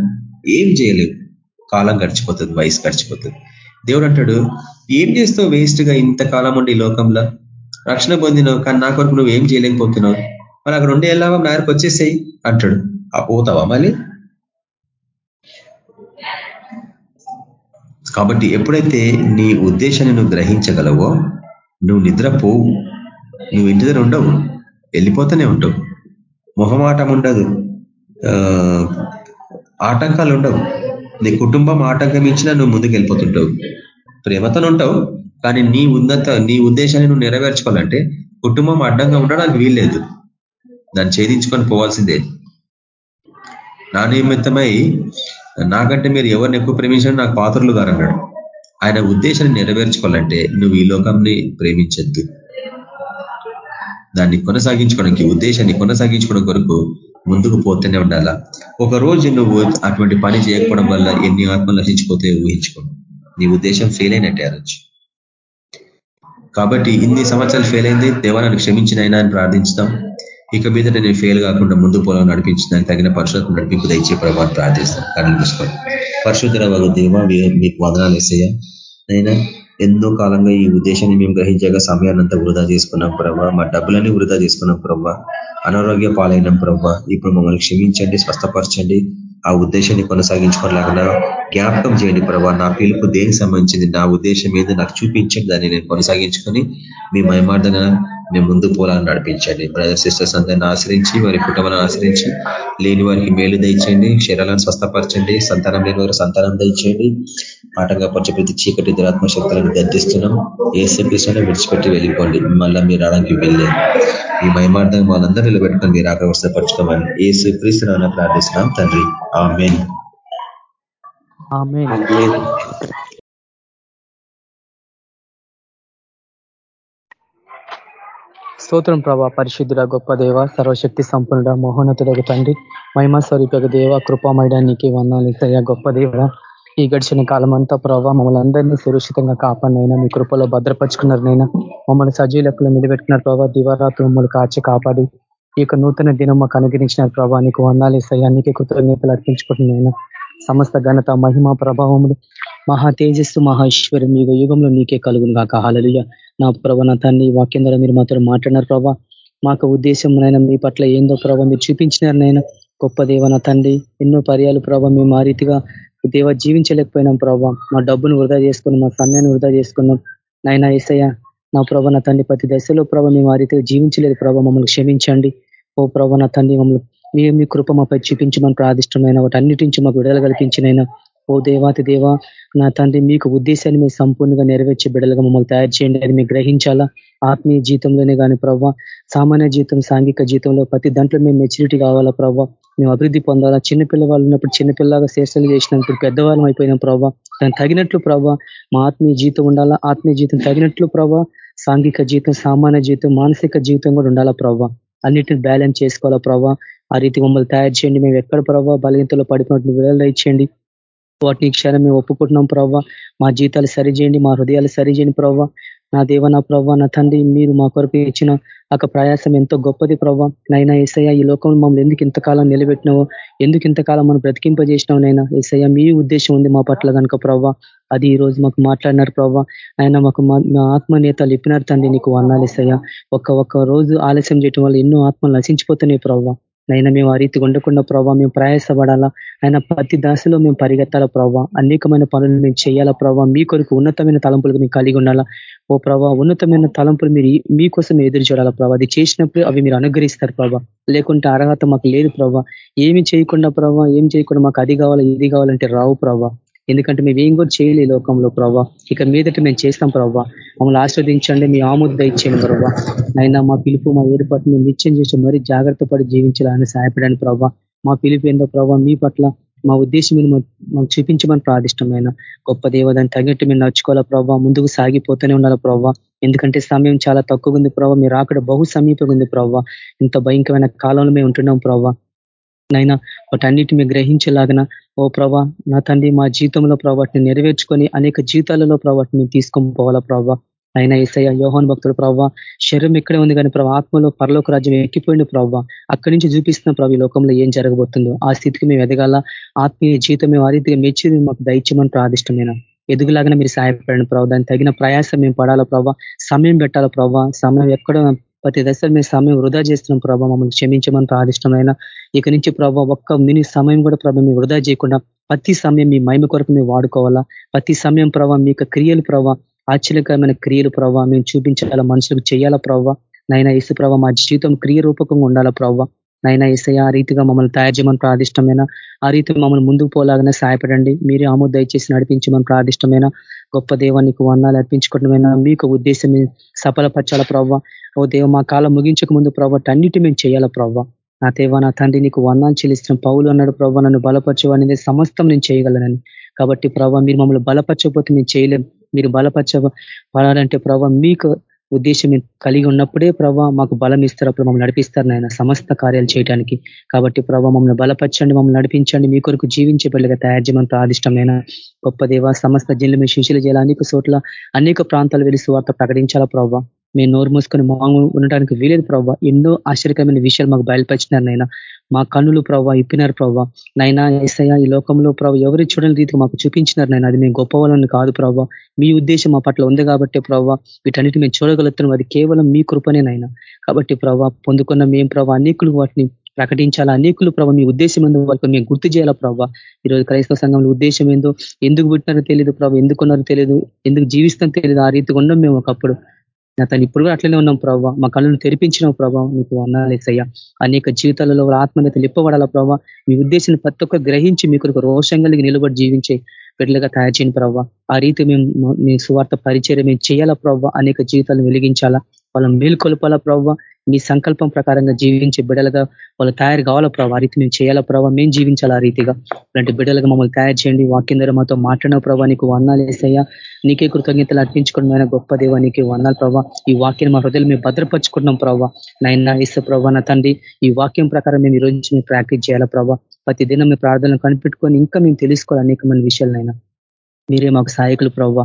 [SPEAKER 6] ఏం చేయలేవు. కాలం గడిచిపోతుంది వయసు గడిచిపోతుంది. దేవుడు అంటాడు ఏం చేస్తావు వేస్ట్గా ఇంతకాలం ఉండి లోకంలో? రక్షణ పొందినావు కానీ నా కొరకు నువ్వు ఏం చేయలేకపోతున్నావు? మరి అక్కడ ఉండే వెళ్ళావా నా వచ్చేసేయి అంటాడు. ఆ పోతావా మళ్ళీ? కాబట్టి ఎప్పుడైతే నీ ఉద్దేశాన్ని నువ్వు గ్రహించగలవో నువ్వు నిద్రపోవు. నువ్వు ఇంటి దగ్గర ఉండవు వెళ్ళిపోతూనే ఉంటావు. మొహమాటం ఉండదు. ఆటంకాలు ఉండవు. నీ కుటుంబం ఆటంకం ఇచ్చినా నువ్వు ముందుకు వెళ్ళిపోతుంటావు ప్రేమతో ఉంటావు కానీ నీ ఉన్నత నీ ఉద్దేశాన్ని నువ్వు నెరవేర్చుకోవాలంటే కుటుంబం అడ్డంగా ఉండడానికి వీల్లేదు. దాన్ని ఛేదించుకొని పోవాల్సిందే. నా నిమిత్తమై నాకంటే మీరు ఎవరిని ఎక్కువ ప్రేమించడం నాకు పాత్రలు గారన్నాడు ఆయన ఉద్దేశాన్ని నెరవేర్చుకోవాలంటే నువ్వు ఈ లోకంని ప్రేమించద్దు. దాన్ని కొనసాగించుకోవడానికి ఉద్దేశాన్ని కొనసాగించుకోవడం కొరకు ముందుకు పోతూనే ఉండాలా? ఒక రోజు నువ్వు అటువంటి పని చేయకపోవడం వల్ల ఎన్ని ఆత్మలు నశించిపోతాయో ఊహించుకోండి నీ ఉద్దేశం ఫెయిల్ అయినట్టే అనొచ్చు. కాబట్టి ఇన్ని సంవత్సరాలు ఫెయిల్ అయింది దేవా నన్ను క్షమించినైనా అని ప్రార్థించుతాం ఇక మీద నేను ఫెయిల్ కాకుండా ముందు పొలం నడిపించడానికి తగిన పరిశుభ్రత నడిపింపు దయచే ప్రభావం ప్రార్థిస్తాం. కళ్ళు చూసుకోండి పరిశుద్ధ దేవ మీకు వదనాలు వేసేయ అయినా ఎంతో కాలంగా ఈ ఉద్దేశాన్ని మేము గ్రహించగా సమయాన్ని అంతా వృధా చేసుకున్నాం ప్రభావ మా డబ్బులన్నీ వృధా చేసుకున్నాం ప్రభావ అనారోగ్య పాలైనాం ప్రభావ ఇప్పుడు మమ్మల్ని క్షమించండి స్వస్థపరచండి. ఆ ఉద్దేశాన్ని కొనసాగించుకోలేకుండా జ్ఞాపకం చేయండి ప్రభావ నా పిలుపు దేనికి సంబంధించింది? నా ఉద్దేశం ఏదో? నాకు చూపించండి. దాన్ని నేను కొనసాగించుకొని మీ మయమార్దన మేము ముందుకు పోవాలని నడిపించండి. బ్రదర్ సిస్టర్స్ అందరిని ఆశ్రయించి వారి కుటుంబాలను ఆశ్రయించి లేని వారికి మేలు దయచేయండి. శరీరాలను స్వస్థపరచండి. సంతానం లేని వారికి సంతానం దయచేయండి. ఆటంగా పరచ ప్రతి చీకటి దురాత్మ శక్తులను గర్దిస్తున్నాం ఏసీపీసీలో విడిచిపెట్టి వెళ్ళిపోండి. మళ్ళీ మీరు రావడానికి వెళ్ళే ఈ మహిమార్థం వాళ్ళందరూ నిలబెట్టుకొని మీరు ఆకర్షపరచుకోమని ఏసు క్రీస్తున్నా ప్రార్థిస్తున్నాం. తండ్రి ఆ
[SPEAKER 4] స్తోత్రం ప్రభా పరిశుద్ధుడ గొప్ప దేవ సర్వశక్తి సంపన్నుడ మహోన్నతుడకు తండ్రి మహిమ స్వరూపక దేవ కృపామయడానికి వందాలు గొప్ప దేవ. ఈ గడిచిన కాలం అంతా ప్రభావ మమ్మల్ని అందరినీ సురక్షితంగా కాపాడినైనా మీ కృపలో భద్రపరుచుకున్నారనైనా మమ్మల్ని సజీలకులు నిలబెట్టుకున్నారు ప్రభావ దివారాత్రి మమ్మల్ని కాచి కాపాడి ఈ యొక్క నూతన దినం మాకు అనుగ్రహించినారు ప్రభావ నీకు వందాలు సయానికి కృతజ్ఞతలు అర్పించుకుంటున్నాయినా సమస్త ఘనత మహిమ ప్రభావములు మహా తేజస్సు మహా యుగ యుగంలో నీకే కలుగును కాక హాలలుయ నా ప్రభా నా తండ్రి వాక్యం ద్వారా మీరు మాతో మాట్లాడినారు ప్రభా. మాకు ఉద్దేశం నైనా మీ పట్ల ఏందో ప్రభావ మీరు చూపించినారు నైనా గొప్ప దేవ నా తండ్రి. ఎన్నో పర్యాలు ప్రభావ మేము ఆ రీతిగా దేవ జీవించలేకపోయినాం ప్రభావ మా డబ్బును వృధా చేసుకున్నాం మా సమయాన్ని వృధా చేసుకున్నాం. నాయన ఏసయ్య నా ప్రభా నా తండ్రి ప్రతి దశలో ప్రభావ మేము ఆ రీతిగా జీవించలేదు ప్రభావ మమ్మల్ని క్షమించండి. ఓ ప్రభా నా తండ్రి మమ్మల్ని మీ మీ కృప మాపై చూపించమని ప్రార్థిష్టమైన వాటి అన్నిటించి మాకు విడుదల కల్పించినైనా ఓ దేవాతి దేవ నా తండ్రి మీకు ఉద్దేశాన్ని మీరు సంపూర్ణంగా నెరవేర్చే బిడ్డలుగా మమ్మల్ని తయారు చేయండి. అది మీకు గ్రహించాలా? ఆత్మీయ జీవితంలోనే కానీ ప్రవ్వ సామాన్య జీవితం సాంఘిక జీవితంలో ప్రతి దాంట్లో మేము మెచ్యూరిటీ కావాలా ప్రవ్వ? మేము అభివృద్ధి పొందాలా? చిన్నపిల్లవాళ్ళు ఉన్నప్పుడు చిన్నపిల్లగా శేషాలు చేసినప్పుడు పెద్దవాళ్ళం అయిపోయినాం ప్రభావ దానికి తగినట్లు ప్రభావ మా ఆత్మీయ జీవితం ఉండాలా? ఆత్మీయ జీవితం తగినట్లు ప్రభావ సాంఘిక జీవితం సామాన్య జీవితం మానసిక జీవితం కూడా ఉండాలా ప్రవ్వ? అన్నిటిని బ్యాలెన్స్ చేసుకోవాలా ప్రభావ ఆ రీతి మమ్మల్ని తయారు చేయండి. మేము ఎక్కడ ప్రవ్వ? బలహీనతలో పడిపోయినట్టు విడుదల ఇచ్చేయండి వాటిని క్షణం మేము ఒప్పుకుంటున్నాం ప్రవ్వ. మా జీతాలు సరిచేయండి మా హృదయాలు సరిచేయండి ప్రవ్వ. నా దేవ నా ప్రవ్వ నా తండ్రి మీరు మా కొరకు ఇచ్చిన ఒక ప్రయాసం ఎంతో గొప్పది ప్రవ్వ. నైనా ఏసయ్య ఈ లోకంలో మమ్మల్ని ఎందుకు ఇంతకాలం నిలబెట్టినావో ఎందుకు ఇంతకాలం మనం బ్రతికింపజేసినావు నైనా. ఏసయ్య మీ ఉద్దేశం ఉంది మా పట్ల కనుక ప్రవ్వ. అది ఈ రోజు మాకు మాట్లాడినారు ప్రవ్వ. ఆయన మాకు మా ఆత్మనేతలు ఇప్పినారు తండ్రి నీకు వందాలు ఏసయ్య. ఒక్క ఒక్క రోజు ఆలస్యం చేయటం వల్ల ఎన్నో ఆత్మలు నశించిపోతున్నాయి ప్రవ్వ. నైనా మేము ఆ రీతి ఉండకుండా ప్రభావ మేము ప్రయాసపడాలా. ఆయన ప్రతి దశలో మేము పరిగెత్తాలా ప్రభావ అనేకమైన పనులు మేము చేయాలా ప్రభావ మీ కొరకు ఉన్నతమైన తలంపులకు మేము కలిగి ఉండాలా. ఓ ప్రభావ ఉన్నతమైన తలంపులు మీరు మీకోసం ఎదురు చూడాలా ప్రభావ అది చేసినప్పుడు అవి మీరు అనుగ్రహిస్తారు ప్రభావ లేకుంటే అర్హత మాకు లేదు ప్రభావ ఏమి చేయకుండా ప్రభావ ఏం చేయకుండా మాకు అది కావాలా ఇది కావాలంటే రావు ప్రభావ ఎందుకంటే మేము ఏం కూడా చేయలే లోకంలో ప్రభావ ఇక మీదట మేము చేస్తాం ప్రభావ మమ్మల్ని ఆస్వాదించండి మీ ఆముద్ద ఇచ్చేయండి ప్రభావ అయినా మా పిలుపు మా ఏర్పాటు మేము నిత్యం చేసి మరీ జాగ్రత్త పడి జీవించాలని సహాయపడాను ప్రభావ మా పిలుపు ఏందో ప్రభావ మీ పట్ల మా ఉద్దేశం మీద మాకు చూపించమని ప్రాదిష్టమైన గొప్ప దేవదాన్ని తగినట్టు మేము నడుచుకోవాలా ప్రభావ ముందుకు సాగిపోతూనే ఉండాలి ప్రభావ ఎందుకంటే సమయం చాలా తక్కువ ఉంది ప్రభావ మీరు అక్కడ బహు సమీపంగా ఉంది ప్రభావ ఇంత భయంకరమైన కాలంలో మేము ఉంటున్నాం ప్రభావ నైనా వాటన్నిటి మీరు గ్రహించేలాగన ఓ ప్రభా నా తండ్రి మా జీవితంలో ప్రభావాటిని నెరవేర్చుకొని అనేక జీవితాలలో ప్రభావాటిని తీసుకొని పోవాలా ప్రభావ అయినా ఈసయ్య యోహన్ భక్తుడు ప్రభావ శరీరం ఇక్కడే ఉంది కానీ ప్రభావ ఆత్మలో పరలోక రాజ్యం ఎక్కిపోయిన ప్రభావ అక్కడి నుంచి చూపిస్తున్న ప్రభు లోకంలో ఏం జరగబోతుందో. ఆ స్థితికి మేము ఎదగాల. ఆత్మీయ జీవితం మేము ఆ రీతిగా మెచ్చి మాకు దయచేయమని ప్రార్థిష్టమైన. ఎదుగులాగానే మీరు సహాయపడండి ప్రభావ దానికి తగిన ప్రయాసం మేము పడాలా ప్రభావ సమయం పెట్టాలా ప్రభావ సమయం ఎక్కడ ప్రతి దశలో మీ సమయం వృధా చేస్తున్నాం ప్రభావ మమ్మల్ని క్షమించమని ప్రాదిష్టమైన ఇక నుంచి ప్రభావ ఒక్క మిని సమయం కూడా ప్రభావ మీ వృధా చేయకుండా ప్రతి సమయం మీ మైమ కొరకు మేము వాడుకోవాలా? ప్రతి సమయం ప్రభావ మీ క్రియలు ప్రభావ ఆశ్చర్యకరమైన క్రియలు ప్రభావ మేము చూపించాలా మనుషులకు చేయాలా ప్రభావ నైనా ఇసు ప్రభావ మా జీవితం క్రియ రూపకంగా ఉండాలా ప్రభావ నైనా ఇసయ ఆ రీతిగా మమ్మల్ని తయారు చేయమని ప్రాదిష్టమైన ఆ రీతి మమ్మల్ని ముందుకు పోలాగానే సహాయపడండి. మీరే ఆమోద దయచేసి నడిపించమని ప్రాదిష్టమైన గొప్ప దేవానికి వర్ణాలు అర్పించుకోవడమైనా మీకు ఉద్దేశం సఫలపరచాల ప్రవ్వ? ఓ దేవ మా కాలం ముగించక ముందు ప్రభావ అన్నిటి మేము చేయాలా ప్రవ్వ? నా దేవ నా తండ్రి నీకు వర్ణాన్ని చెల్లిస్తున్న. పౌలు అన్నాడు ప్రభావ నన్ను బలపరచవనేది సమస్తం నేను చేయగలనని. కాబట్టి ప్రభావ మీరు మమ్మల్ని బలపరచకపోతే మేము చేయలేం. మీరు బలపరచ పడాలంటే ప్రభావ మీకు ఉద్దేశం కలిగి ఉన్నప్పుడే ప్రభావ మాకు బలం ఇస్తారు అప్పుడు మమ్మల్ని నడిపిస్తారు నాయన. సమస్త కార్యాలు చేయడానికి కాబట్టి ప్రభావ మమ్మల్ని బలపరచండి మమ్మల్ని నడిపించండి. మీ కొరకు జీవించే బిడ్డగా తయారు చేయమని ప్రాదిష్టమైన గొప్ప దేవ సమస్త జిల్లు మీ శిష్యులు చేయాలి అనేక చోట్ల అనేక ప్రాంతాలు వెళ్ళి వార్త ప్రకటించాలా ప్రభావ మేము నోరు మూసుకొని మాము ఉండడానికి వీలేదు ప్రభావ ఎన్నో ఆశ్చర్యకరమైన విషయాలు మాకు బయలుపరిచినారు నైనా మా కన్నులు ప్రభావ ఇప్పినారు ప్రవ్వ. నైనా ఏసయ ఈ లోకంలో ప్రభావ ఎవరు చూడని రీతికి మాకు చూపించినారు నైనా అది మేము గొప్ప వాళ్ళని కాదు ప్రభావ మీ ఉద్దేశం మా పట్ల ఉంది కాబట్టి ప్రభావ వీటన్నిటి మేము చూడగలుగుతున్నాం. అది కేవలం మీ కృపనేనైనా కాబట్టి ప్రభావ పొందుకున్న మేము ప్రభావ అనేకులు వాటిని ప్రకటించాలా? అనేకులు ప్రభావ మీ ఉద్దేశం ఏందో వాళ్ళకి మేము గుర్తు చేయాలా ప్రభావ ఈరోజు క్రైస్తవ సంఘంలో ఉద్దేశం ఏందో? ఎందుకు పుట్టినారో తెలియదు ప్రభావ ఎందుకున్నారో తెలియదు ఎందుకు జీవిస్తాం తెలియదు ఆ రీతిగా ఉన్నాం మేము ఒకప్పుడు. నా తను ఇప్పుడు కూడా అట్లనే ఉన్నాం ప్రభావ మా కళ్ళను తెరిపించిన ప్రభావం నీకు అన్నాలేసయ్యా అనేక జీవితాలలో ఆత్మీయత తెలిపబడాల ప్రభావ మీ ఉద్దేశం ప్రతి ఒక్క గ్రహించి మీకు రోషం కలిగి నిలబడి జీవించే బిడ్డలుగా తయారు చేయని ప్రవ్వ. ఆ రీతి మేము మీ సువార్త పరిచయం మేము చేయాలా ప్రవ్వ? అనేక జీవితాలను వెలిగించాలా? వాళ్ళని మేల్కొల్పాలా ప్రవ్వ? మీ సంకల్పం ప్రకారంగా జీవించే బిడలుగా వాళ్ళు తయారు కావాలా ప్రభావ ఆ రీతి మేము చేయాలా ప్రభావ మేము జీవించాలా ఆ రీతిగా? అలాంటి బిడ్డలుగా మమ్మల్ని తయారు చేయండి. వాక్యం ద్వారా మాతో మాట్లాడిన ప్రభావ నీకు వర్ణాలు వేసాయా నీకే కృతజ్ఞతలు అర్పించుకున్న గొప్ప దేవ నీకు వర్ణాలు ప్రభావ ఈ వాక్యం మా హృదయలు మేము భద్రపరుచుకుంటున్నాం ప్రభావ నైనా ఇస్తే ప్రభావ నా తండ్రి ఈ వాక్యం ప్రకారం మేము ఈరోజు మేము ప్రాక్టీస్ చేయాలా ప్రభావ ప్రతి దినం మీ ప్రార్థనలు కనిపెట్టుకొని ఇంకా మేము తెలుసుకోవాలి అనేకమైన విషయాలనైనా. మీరే మాకు సహాయకులు ప్రవ్వ.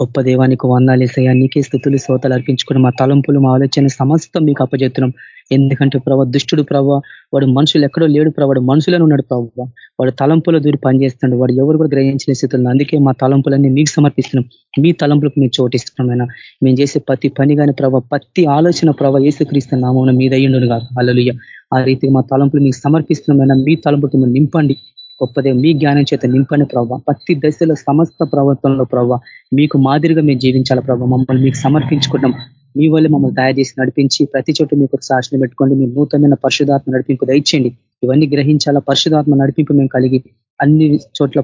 [SPEAKER 4] గొప్ప దేవానికి వందాలేసయ్యా నీకే స్థుతులు శ్రోతలు అర్పించుకుని మా తలంపులు మా ఆలోచన సమస్తం మీకు అప్పజెత్తున్నాం ఎందుకంటే ప్రభావ దుష్టుడు ప్రభావ వాడు మనుషులు ఎక్కడో లేడు ప్రభావ మనుషులను ఉన్నాడు ప్రభావ వాడు తలంపుల దూరి పనిచేస్తున్నాడు. వాడు ఎవరు కూడా గ్రహించిన స్థితులను అందుకే మా తలంపులన్నీ మీకు సమర్పిస్తున్నాం. మీ తలంపులకు మేము చోటిస్తున్నామైనా మేము చేసే ప్రతి పని కానీ ప్రభావ ప్రతి ఆలోచన ప్రభావ ఏసుక్రీస్తు నామం మీద అయ్యుండును కాదు అల్లలుయ్య ఆ రీతికి మా తలంపులు మీకు సమర్పిస్తున్నామైనా మీ తలంపులతో నింపండి. గొప్పదే మీ జ్ఞానం చేత నింపని ప్రభావ ప్రతి దశలో సమస్త ప్రవర్తనలో ప్రభావ మీకు మాదిరిగా మేము జీవించాల ప్రభావ మమ్మల్ని మీకు సమర్పించుకుంటాం మీ వల్ల మమ్మల్ని తయారు చేసి నడిపించి ప్రతి చోట మీకు సాక్షిని పెట్టుకోండి. మీ నూతనమైన పరిశుధాత్మ నడిపింపు దయచేయండి. ఇవన్నీ గ్రహించాలా? పరిశుధాత్మ నడిపింపు మేము కలిగి అన్ని చోట్ల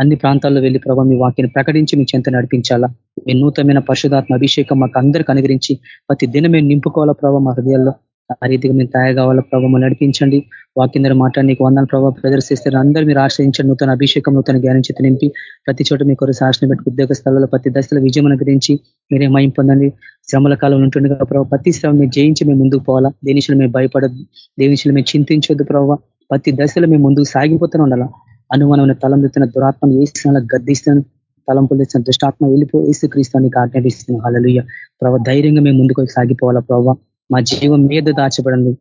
[SPEAKER 4] అన్ని ప్రాంతాల్లో వెళ్ళి ప్రభావ మీ వాక్యాన్ని ప్రకటించి మీ చెంత నడిపించాలా? మీ నూతనమైన పరిశుధాత్మ అభిషేకం మాకు అందరికి అనుగ్రహించి ప్రతి దినం మేము నింపుకోవాలా ప్రభావ మా హృదయాల్లో? ఆ రీతిగా మేము తయారు కావాలా ప్రభావం నడిపించండి. వాకిందరూ మాట్లాడి నీకు వందల ప్రభావ ప్రదర్శిస్తారు అందరూ మీరు ఆశ్రయించండి. నూతన అభిషేకం నూతన జ్ఞానం చేతి నింపి ప్రతి చోట మీ కొరకు శాసన పెట్టి ఉద్యోగ స్థలాల్లో ప్రతి దశలో విజయం అనుగ్రహించి మీరే మయం పొందండి. శ్రమల కాలం ఉంటుండగా ప్రభావ ప్రతి శ్రమ మీరు జయించి మేము ముందుకు పోవాలా? దేనిషులు మేము భయపడద్దు. దేనిషులు మేము చింతించొద్దు ప్రభావ ప్రతి దశలో మేము ముందుకు సాగిపోతూనే ఉండాలా? అనుమానమైన తలం తెచ్చిన దురాత్మను ఏ గద్దిస్తాను? తలంపులు తెచ్చిన దుష్టాత్మ వెళ్ళిపో. ఏసు క్రీస్తానికి ఆజ్ఞాపిస్తున్నాం అలలుయ్య ప్రభావ ధైర్యంగా మేము ముందుకు సాగిపోవాలా ప్రభావ మా జీవం మీద దాచబడింది.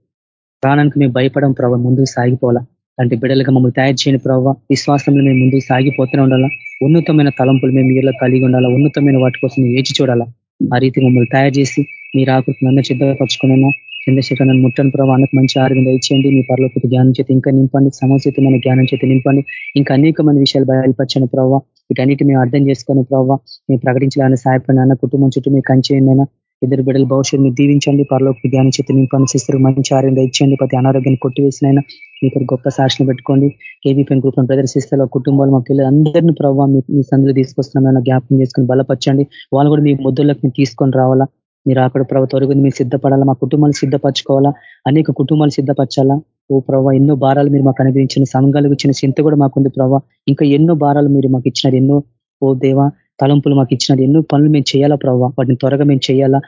[SPEAKER 4] ప్రాణానికి మేము భయపడం ప్రభావ ముందుకు సాగిపోవాలా? అంటే బిడ్డలుగా మమ్మల్ని తయారు చేయని ప్రభావ విశ్వాసంలో మేము ముందుకు సాగిపోతూనే ఉండాలా? ఉన్నతమైన తలంపులు మేము మీలో కలిగి ఉండాలా? ఉన్నతమైన వాటి కోసం వేచి చూడాలా? ఆ రీతి మమ్మల్ని తయారు చేసి మీరు ఆకృతి నన్ను సిద్ధపరచుకున్నా? చంద్రశేఖర్ నన్ను ముట్టని ప్రభావ అన్నకు మంచి ఆరోగ్యం దయచేయండి. మీ పరలోకి జ్ఞానం చేతి ఇంకా నింపండి. సమస్యతమైన జ్ఞానం చేతి నింపండి. ఇంకా అనేక మంది విషయాలు బయలుపరచండి ప్రభావ వీటన్నిటి మేము అర్థం చేసుకొని ప్రభావ మేము ప్రకటించాలని సహాయపడిన కుటుంబం చుట్టూ మీకు కంచేయండి ఇద్దరు బిడ్డల భవిష్యత్తు దీవించండి. పరలోకి ధ్యాన చేతి నింపని శిస్తులు మంచి ఆరోగ్యం ఇచ్చండి ప్రతి అనారోగ్యాన్ని కొట్టివేసినైనా మీకు గొప్ప సాక్షిని పెట్టుకోండి. కేవీపీఎన్ గ్రూప్ను ప్రదర్శిస్తారు కుటుంబాలు మా పిల్లలు అందరినీ ప్రభావ మీ సందులో తీసుకొస్తున్నామైనా జ్ఞాపకం చేసుకొని బలపరచండి. వాళ్ళు కూడా మీ ముద్దులకు తీసుకొని రావాలా? మీరు అక్కడ ప్రభావ త్వరగా మీరు సిద్ధపడాలా? మా కుటుంబాలు సిద్ధపరచుకోవాలా? అనేక కుటుంబాలు సిద్ధపరచాలా? ఓ ప్రభావ ఎన్నో భారాలు మీరు మాకు అనుగ్రహించిన సంఘాలకు ఇచ్చిన చింత కూడా మాకుంది ప్రభావ ఇంకా ఎన్నో భారాలు మీరు మాకు ఇచ్చినారు. ఎన్నో ఓ దేవా తలంపులు మాకు ఇచ్చినది. ఎన్నో పనులు మేము చేయాలా ప్రభావ వాటిని త్వరగా మేము చేయాలా?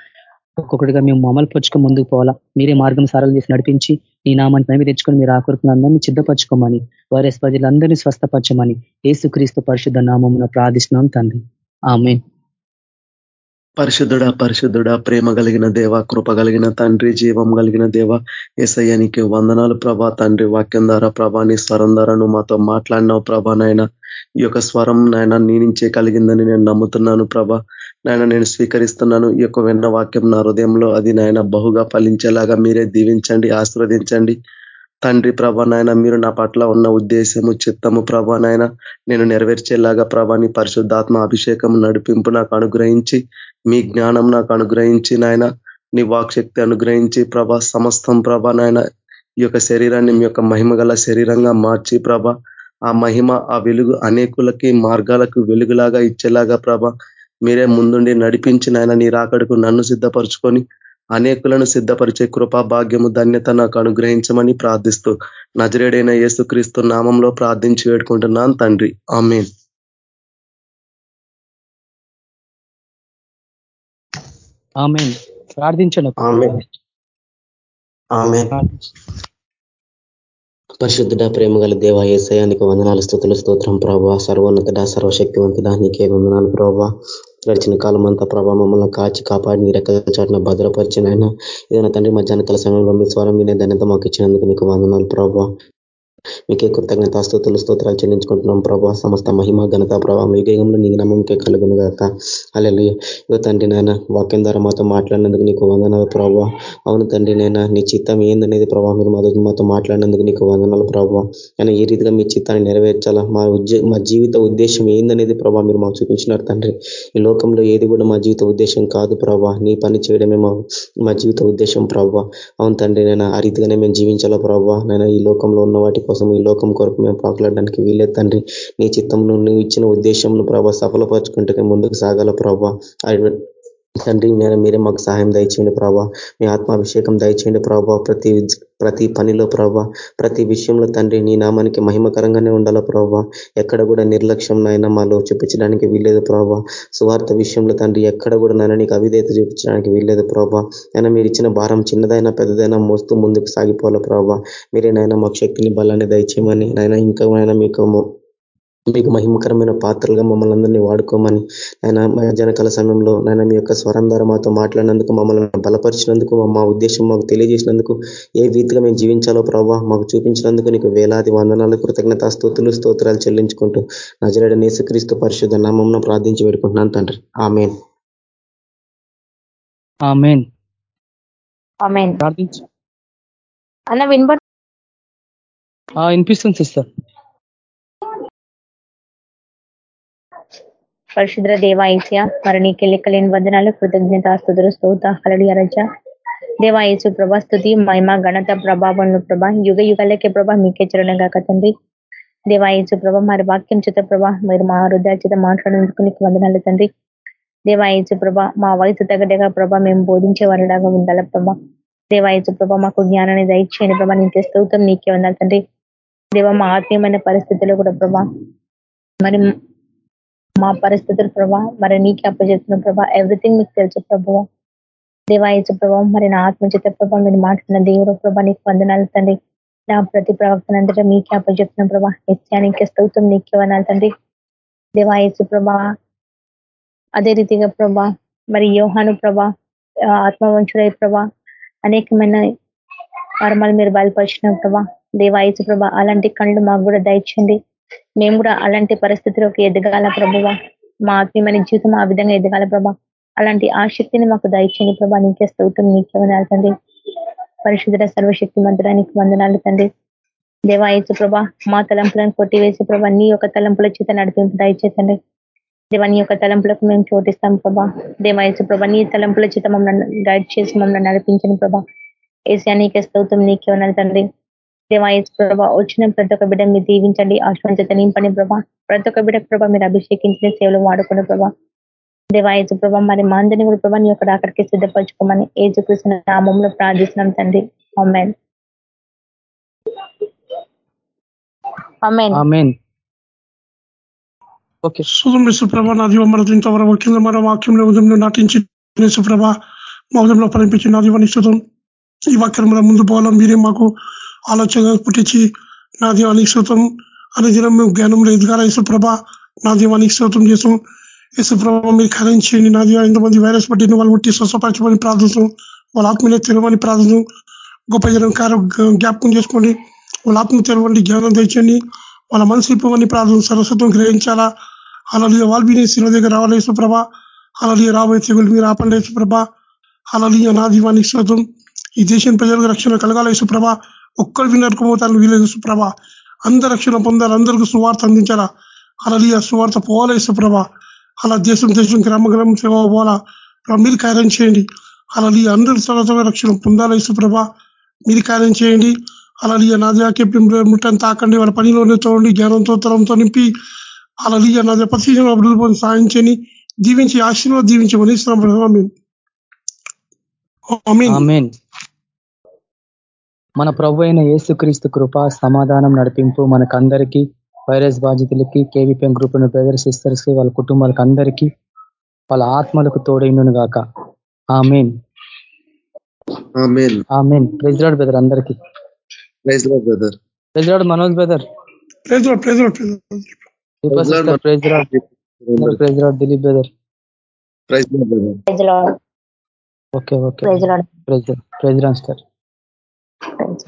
[SPEAKER 4] ఒక్కొక్కటిగా మేము అమలు పరుచుకొని ముందుకు పోవాలా? మీరే మార్గం సారాలు చేసి నడిపించి ఈ నామాన్ని మేము తెచ్చుకొని మీరు ఆకృతులు అందరినీ సిద్ధపరచుకోమని వైరస్ ప్రజలందరినీ స్వస్థపరచమని ఏసుక్రీస్తు పరిశుద్ధ నామమున ప్రార్థిస్తున్నాం తండ్రి. ఆమె
[SPEAKER 3] పరిశుద్ధుడ పరిశుద్ధుడ ప్రేమ కలిగిన దేవ కృప కలిగిన తండ్రి జీవం కలిగిన దేవ ఏసయ్యానికి వందనాలు ప్రభా తండ్రి వాక్యం ద్వారా ప్రభా నీ స్వరం ద్వారా నువ్వు మాతో మాట్లాడినావు ప్రభా నాయన. ఈ యొక్క స్వరం నాయన నీ నుంచే కలిగిందని నేను నమ్ముతున్నాను ప్రభ. నాయన నేను స్వీకరిస్తున్నాను ఈ యొక్క విన్న వాక్యం నా హృదయంలో. అది నాయన బహుగా ఫలించేలాగా మీరే దీవించండి ఆశీర్వదించండి. తండ్రి ప్రభా నాయన మీరు నా పట్ల ఉన్న ఉద్దేశము చిత్తము ప్రభా నాయన నేను నెరవేర్చేలాగా ప్రభాని పరిశుద్ధాత్మ అభిషేకం నడిపింపు నాకు అనుగ్రహించి మీ జ్ఞానం నాకు అనుగ్రహించి నాయన నీ వాక్శక్తి అనుగ్రహించి ప్రభ సమస్తం ప్రభ నాయన ఈ యొక్క శరీరాన్ని మీ యొక్క మహిమ శరీరంగా మార్చి ప్రభ ఆ మహిమ ఆ వెలుగు అనేకులకి మార్గాలకు వెలుగులాగా ఇచ్చేలాగా ప్రభ మీరే ముందుండి నడిపించి నాయన నీ రాకడకు నన్ను సిద్ధపరచుకొని అనేకులను సిద్ధపరిచే కృపా భాగ్యము ధన్యత నాకు అనుగ్రహించమని ప్రార్థిస్తూ నజరేడైన యేసుక్రీస్తు నామంలో ప్రార్థించి వేడుకుంటున్నాను తండ్రి. ఆమెన్.
[SPEAKER 4] ప్రార్థించండి
[SPEAKER 7] పరిశుద్ధుడ ప్రేమ గల దేవ ఏసయానికి వందనాలు స్థుతుల స్తోత్రం ప్రభావ సర్వోన్నతుడ సర్వశక్తివంతుడ నీకే వందనాలు ప్రభావ గడిచిన కాలం అంతా ప్రభావ మమ్మల్ని కాచి కాపాడి నీ రెక్కల చాటున భద్రపరిచిన ఆయన ఏదైనా తండ్రి మధ్యాహ్న కాల సమయంలో మీ స్వరం వినే ధన్యత మాకు ఇచ్చినందుకు నీకు వందనాలు ప్రభావ మీకే కృతజ్ఞత స్థుతులు స్తోత్రాలు చెల్లించుకుంటున్నాం. ప్రభా సమస్త మహిమ ఘనత ప్రభావం యుగంలో నీ నమ్మకే కలుగును గాక అల్లెలు ఇదో తండ్రి నాయన వాక్యం ద్వారా మాతో మాట్లాడినందుకు నీకు వందనాలు ప్రభావ అవును తండ్రి నాయన నీ చిత్తం ఏందనేది ప్రభావ మీరు మాతో మాతో మాట్లాడినందుకు నీకు వందనాలు ప్రభావ కానీ ఏ రీతిగా మీ చిత్తాన్ని నెరవేర్చాలా? మా మా జీవిత ఉద్దేశం ఏందనేది ప్రభావ మీరు మాకు చూపించినారు తండ్రి. ఈ లోకంలో ఏది కూడా మా జీవిత ఉద్దేశం కాదు ప్రభావ నీ పని చేయడమే మా మా జీవిత ఉద్దేశం ప్రభావ అవును తండ్రి నేను ఆ రీతిగానే మేము జీవించాలా ప్రభావ నేను ఈ లోకంలో ఉన్న వాటి కోసం ఈ లోకం కొరకు మేము పాకులాడడానికి వీలే తండ్రి. నీ చిత్తంలో నువ్వు ఇచ్చిన ఉద్దేశంలో ప్రభా సఫలపరచుకుంటే ముందుకు సాగాల ప్రభా. తండ్రి నేను మీరే మాకు సహాయం దయచేయండి ప్రభావ మీ ఆత్మాభిషేకం దయచేయండి ప్రభావ ప్రతి ప్రతి పనిలో ప్రభావ ప్రతి విషయంలో తండ్రి నీ నామానికి మహిమకరంగానే ఉండాలా ప్రభావ ఎక్కడ కూడా నిర్లక్ష్యం నాయన మాలో చూపించడానికి వీల్లేదు ప్రభావ సువార్త విషయంలో తండ్రి ఎక్కడ కూడా నాయన నీకు అవిధేత చూపించడానికి వీల్లేదు ప్రభావ అయినా మీరు ఇచ్చిన భారం చిన్నదైనా పెద్దదైనా మోస్తూ ముందుకు సాగిపోవాలా ప్రభావ మీరే నాయన మాకు శక్తిని బలాన్ని దయచేయమని నాయన ఇంకా మీకు మీకు మహిమకరమైన పాత్రలుగా మమ్మల్ని అందరినీ వాడుకోమని ఆయన జనకాల సమయంలో నాయన మీ యొక్క స్వరం ద్వారా మాతో మాట్లాడినందుకు మమ్మల్ని బలపరిచినందుకు మా ఉద్దేశం మాకు తెలియజేసినందుకు ఏ రీతిగా మేము జీవించాలో ప్రభావ మాకు చూపించినందుకు నీకు వేలాది వందనాలు కృతజ్ఞత స్తోతులు స్తోత్రాలు చెల్లించుకుంటూ నజరడ నేసుక్రీస్తు పరిశుద్ధ నామం ప్రార్థించి పెట్టుకుంటున్నాను తండ్రి.
[SPEAKER 8] ఆమెన్. అన్న
[SPEAKER 4] వినిపిస్తుంది సిస్టర్.
[SPEAKER 8] పరిశుద్ర దేవాయస్య మరి నీకు లెక్కలేని వందనాలు కృతజ్ఞత స్థుతులు స్తోత హలడి అరజ దేవాయసు ప్రభా స్థుతి మహిమ ఘనత ప్రభావం ప్రభా యుగ యుగాలకే ప్రభా మీకే చరణంగా తండ్రి. దేవాయసు ప్రభ మరి వాక్యం చేత ప్రభా మీరు మా హృదయ చేత మాట్లాడేందుకు నీకు వందనాలు తండ్రి. దేవాయసు ప్రభ మా వయసు తగ్గట్టుగా ప్రభా మేము బోధించే వారిలాగా ఉండాల ప్రభా. దేవాయసు ప్రభ మాకు జ్ఞానాన్ని దయచేయని ప్రభా నీకే స్తోత్రం నీకే వందాలి తండ్రి. దేవ మా ఆత్మీయమైన పరిస్థితుల్లో కూడా ప్రభా మరి మా పరిస్థితులు ప్రభా మరి నీకే అప్పచెప్తున్న ప్రభా. ఎవ్రీథింగ్ మీకు తెలుసు ప్రభావ దేవాయచ ప్రభావం మరి నా ఆత్మచిత ప్రభావం మీరు మాట్లాడిన దేవుడు ప్రభా నీకు వందనాలు తండ్రి. నా ప్రతి ప్రవక్తన అంతటా మీకే అప్పచెప్తున్న ప్రభా. నిత్యానికి స్తౌతం నీకే వనాలు తండ్రి. దేవాయచు ప్రభా అదే రీతిగా ప్రభా మరి యోహాను ప్రభా ఆత్మవంశుడై ప్రభా అనేకమైన మర్మాలు మీరు బయలుపరిచిన ప్రభా. దేవాయచు ప్రభా అలాంటి కళ్ళు మాకు కూడా దయచండి మేము కూడా అలాంటి పరిస్థితిలోకి ఎదగాల ప్రభువ. మా ఆత్మీయమైన జీవితం ఆ విధంగా ఎదగాల ప్రభా. అలాంటి ఆసక్తిని మాకు దయచేయండి ప్రభా. నీకే స్థౌతం నీకే వందనాలు తండ్రి. పరిశుద్ధ సర్వశక్తి మంత్రానికి వందనాలు తండ్రి. దేవాయసు ప్రభా మా తలంపులను కొట్టివేసి ప్రభా నీ యొక్క తలంపుల చేత నడిపింపు దయచేతండి దేవా నీ యొక్క తలంపులకు మేము చోటిస్తాం ప్రభా. దేవాయసు ప్రభా నీ తలంపుల చేత మమ్మల్ని గైడ్ చేసి మమ్మల్ని నడిపించండి ప్రభా. ఏసీ నీకే స్థౌతం నీకే వందనాలు తండ్రి. దేవాయస్ ప్రభా వచ్చిన ప్రతి ఒక్క బిడ్డ మీరు దీవించండి ఆశ్వాసత నింపండి ప్రభా. ప్రతి ఒక్క బిడ్డ ప్రభా మీరు అభిషేకించిన సేవలు వాడుకున్న ప్రభా. దేవాయజు ప్రభా మరి మా అందరినీ కూడా ప్రభా నీ యొక్క అక్కడికి సిద్ధపరచుకోమని ఏజు కృష్ణ నామంలో ప్రార్థిస్తున్నాం తండ్రి. అమ్మాయి
[SPEAKER 1] సుప్రభ నా దీవ మన ఇంతవరకు కింద మన వాక్యంలో ఉదయంలో నాటించి సుప్రభ మా ఉదయంలో శుతం ఈ వాక్యం ముందు పోవాలా మీరే మాకు ఆలోచన పుట్టించి నా దీవానికి శ్రోతం అనుదినం మేము జ్ఞానంలో ఎదుగాల యేసుప్రభ నా దీవానికి శ్రోతం చేసాం యశుప్రభ మీరు ఖరించండి నా దీవా ఎంతమంది వైరస్ పట్టిన వాళ్ళు ముట్టి స్వస్థపరచమని ప్రార్థిస్తాం వాళ్ళ ఆత్మీయ తెరవని ప్రార్థన గొప్ప జనం జ్ఞాపకం చేసుకోండి. వాళ్ళ ఆత్మ తెరవండి. జ్ఞానం తెచ్చండి వాళ్ళ మనసు ఇప్పమని ప్రార్థన సరస్వతం గ్రహించాలా? అలలియ వాల్బీని శిల దగ్గర రావాలి యేసుప్రభ. అలాగే రాబోయే తెగులు మీరు ఆపండి యశుప్రభ అలాగే నా దీవానికి శ్రోతం ఈ దేశం ప్రజలకు రక్షణ కలగాల ఒక్కరు ఒక్కరికి పోతాను వీలేదు సుప్రభ అందరు రక్షణ పొందాలి అందరికీ సువార్త అందించాలా? అలా సువార్త పోవాలి సుప్రభ అలా దేశం దేశం గ్రామ గ్రామం సేవ పోవాలా? మీరు కార్యం చేయండి. అలా అందరి సరసమైన రక్షణ పొందాలి సుప్రభ మీరు కార్యం చేయండి. అలా నాదే ముట్టని తాకండి వాళ్ళ పనిలోనే చూడండి జ్ఞానంతో తరంతో నింపి. అలా నాదే ప్రతి అభివృద్ధి సాధించని దీవించి ఆశీర్వాద దీవించమని ఇస్తున్నాం
[SPEAKER 4] మన ప్రభు అయిన యేసుక్రీస్తు కృప సమాధానం నడిపింపు మనకందరికీ వైరస్ బాధితులకి కేవీపీఎం గ్రూప్ బ్రదర్ సిస్టర్స్కి వాళ్ళ కుటుంబాలకు అందరికీ వాళ్ళ ఆత్మలకు తోడైనను గాక. Amen. Amen. Praise Lord brother అందరికీ. Manoj brother. Praise Lord praise Lord praise Lord Dilip brother. Okay okay. Praise praise Lord sir Thanks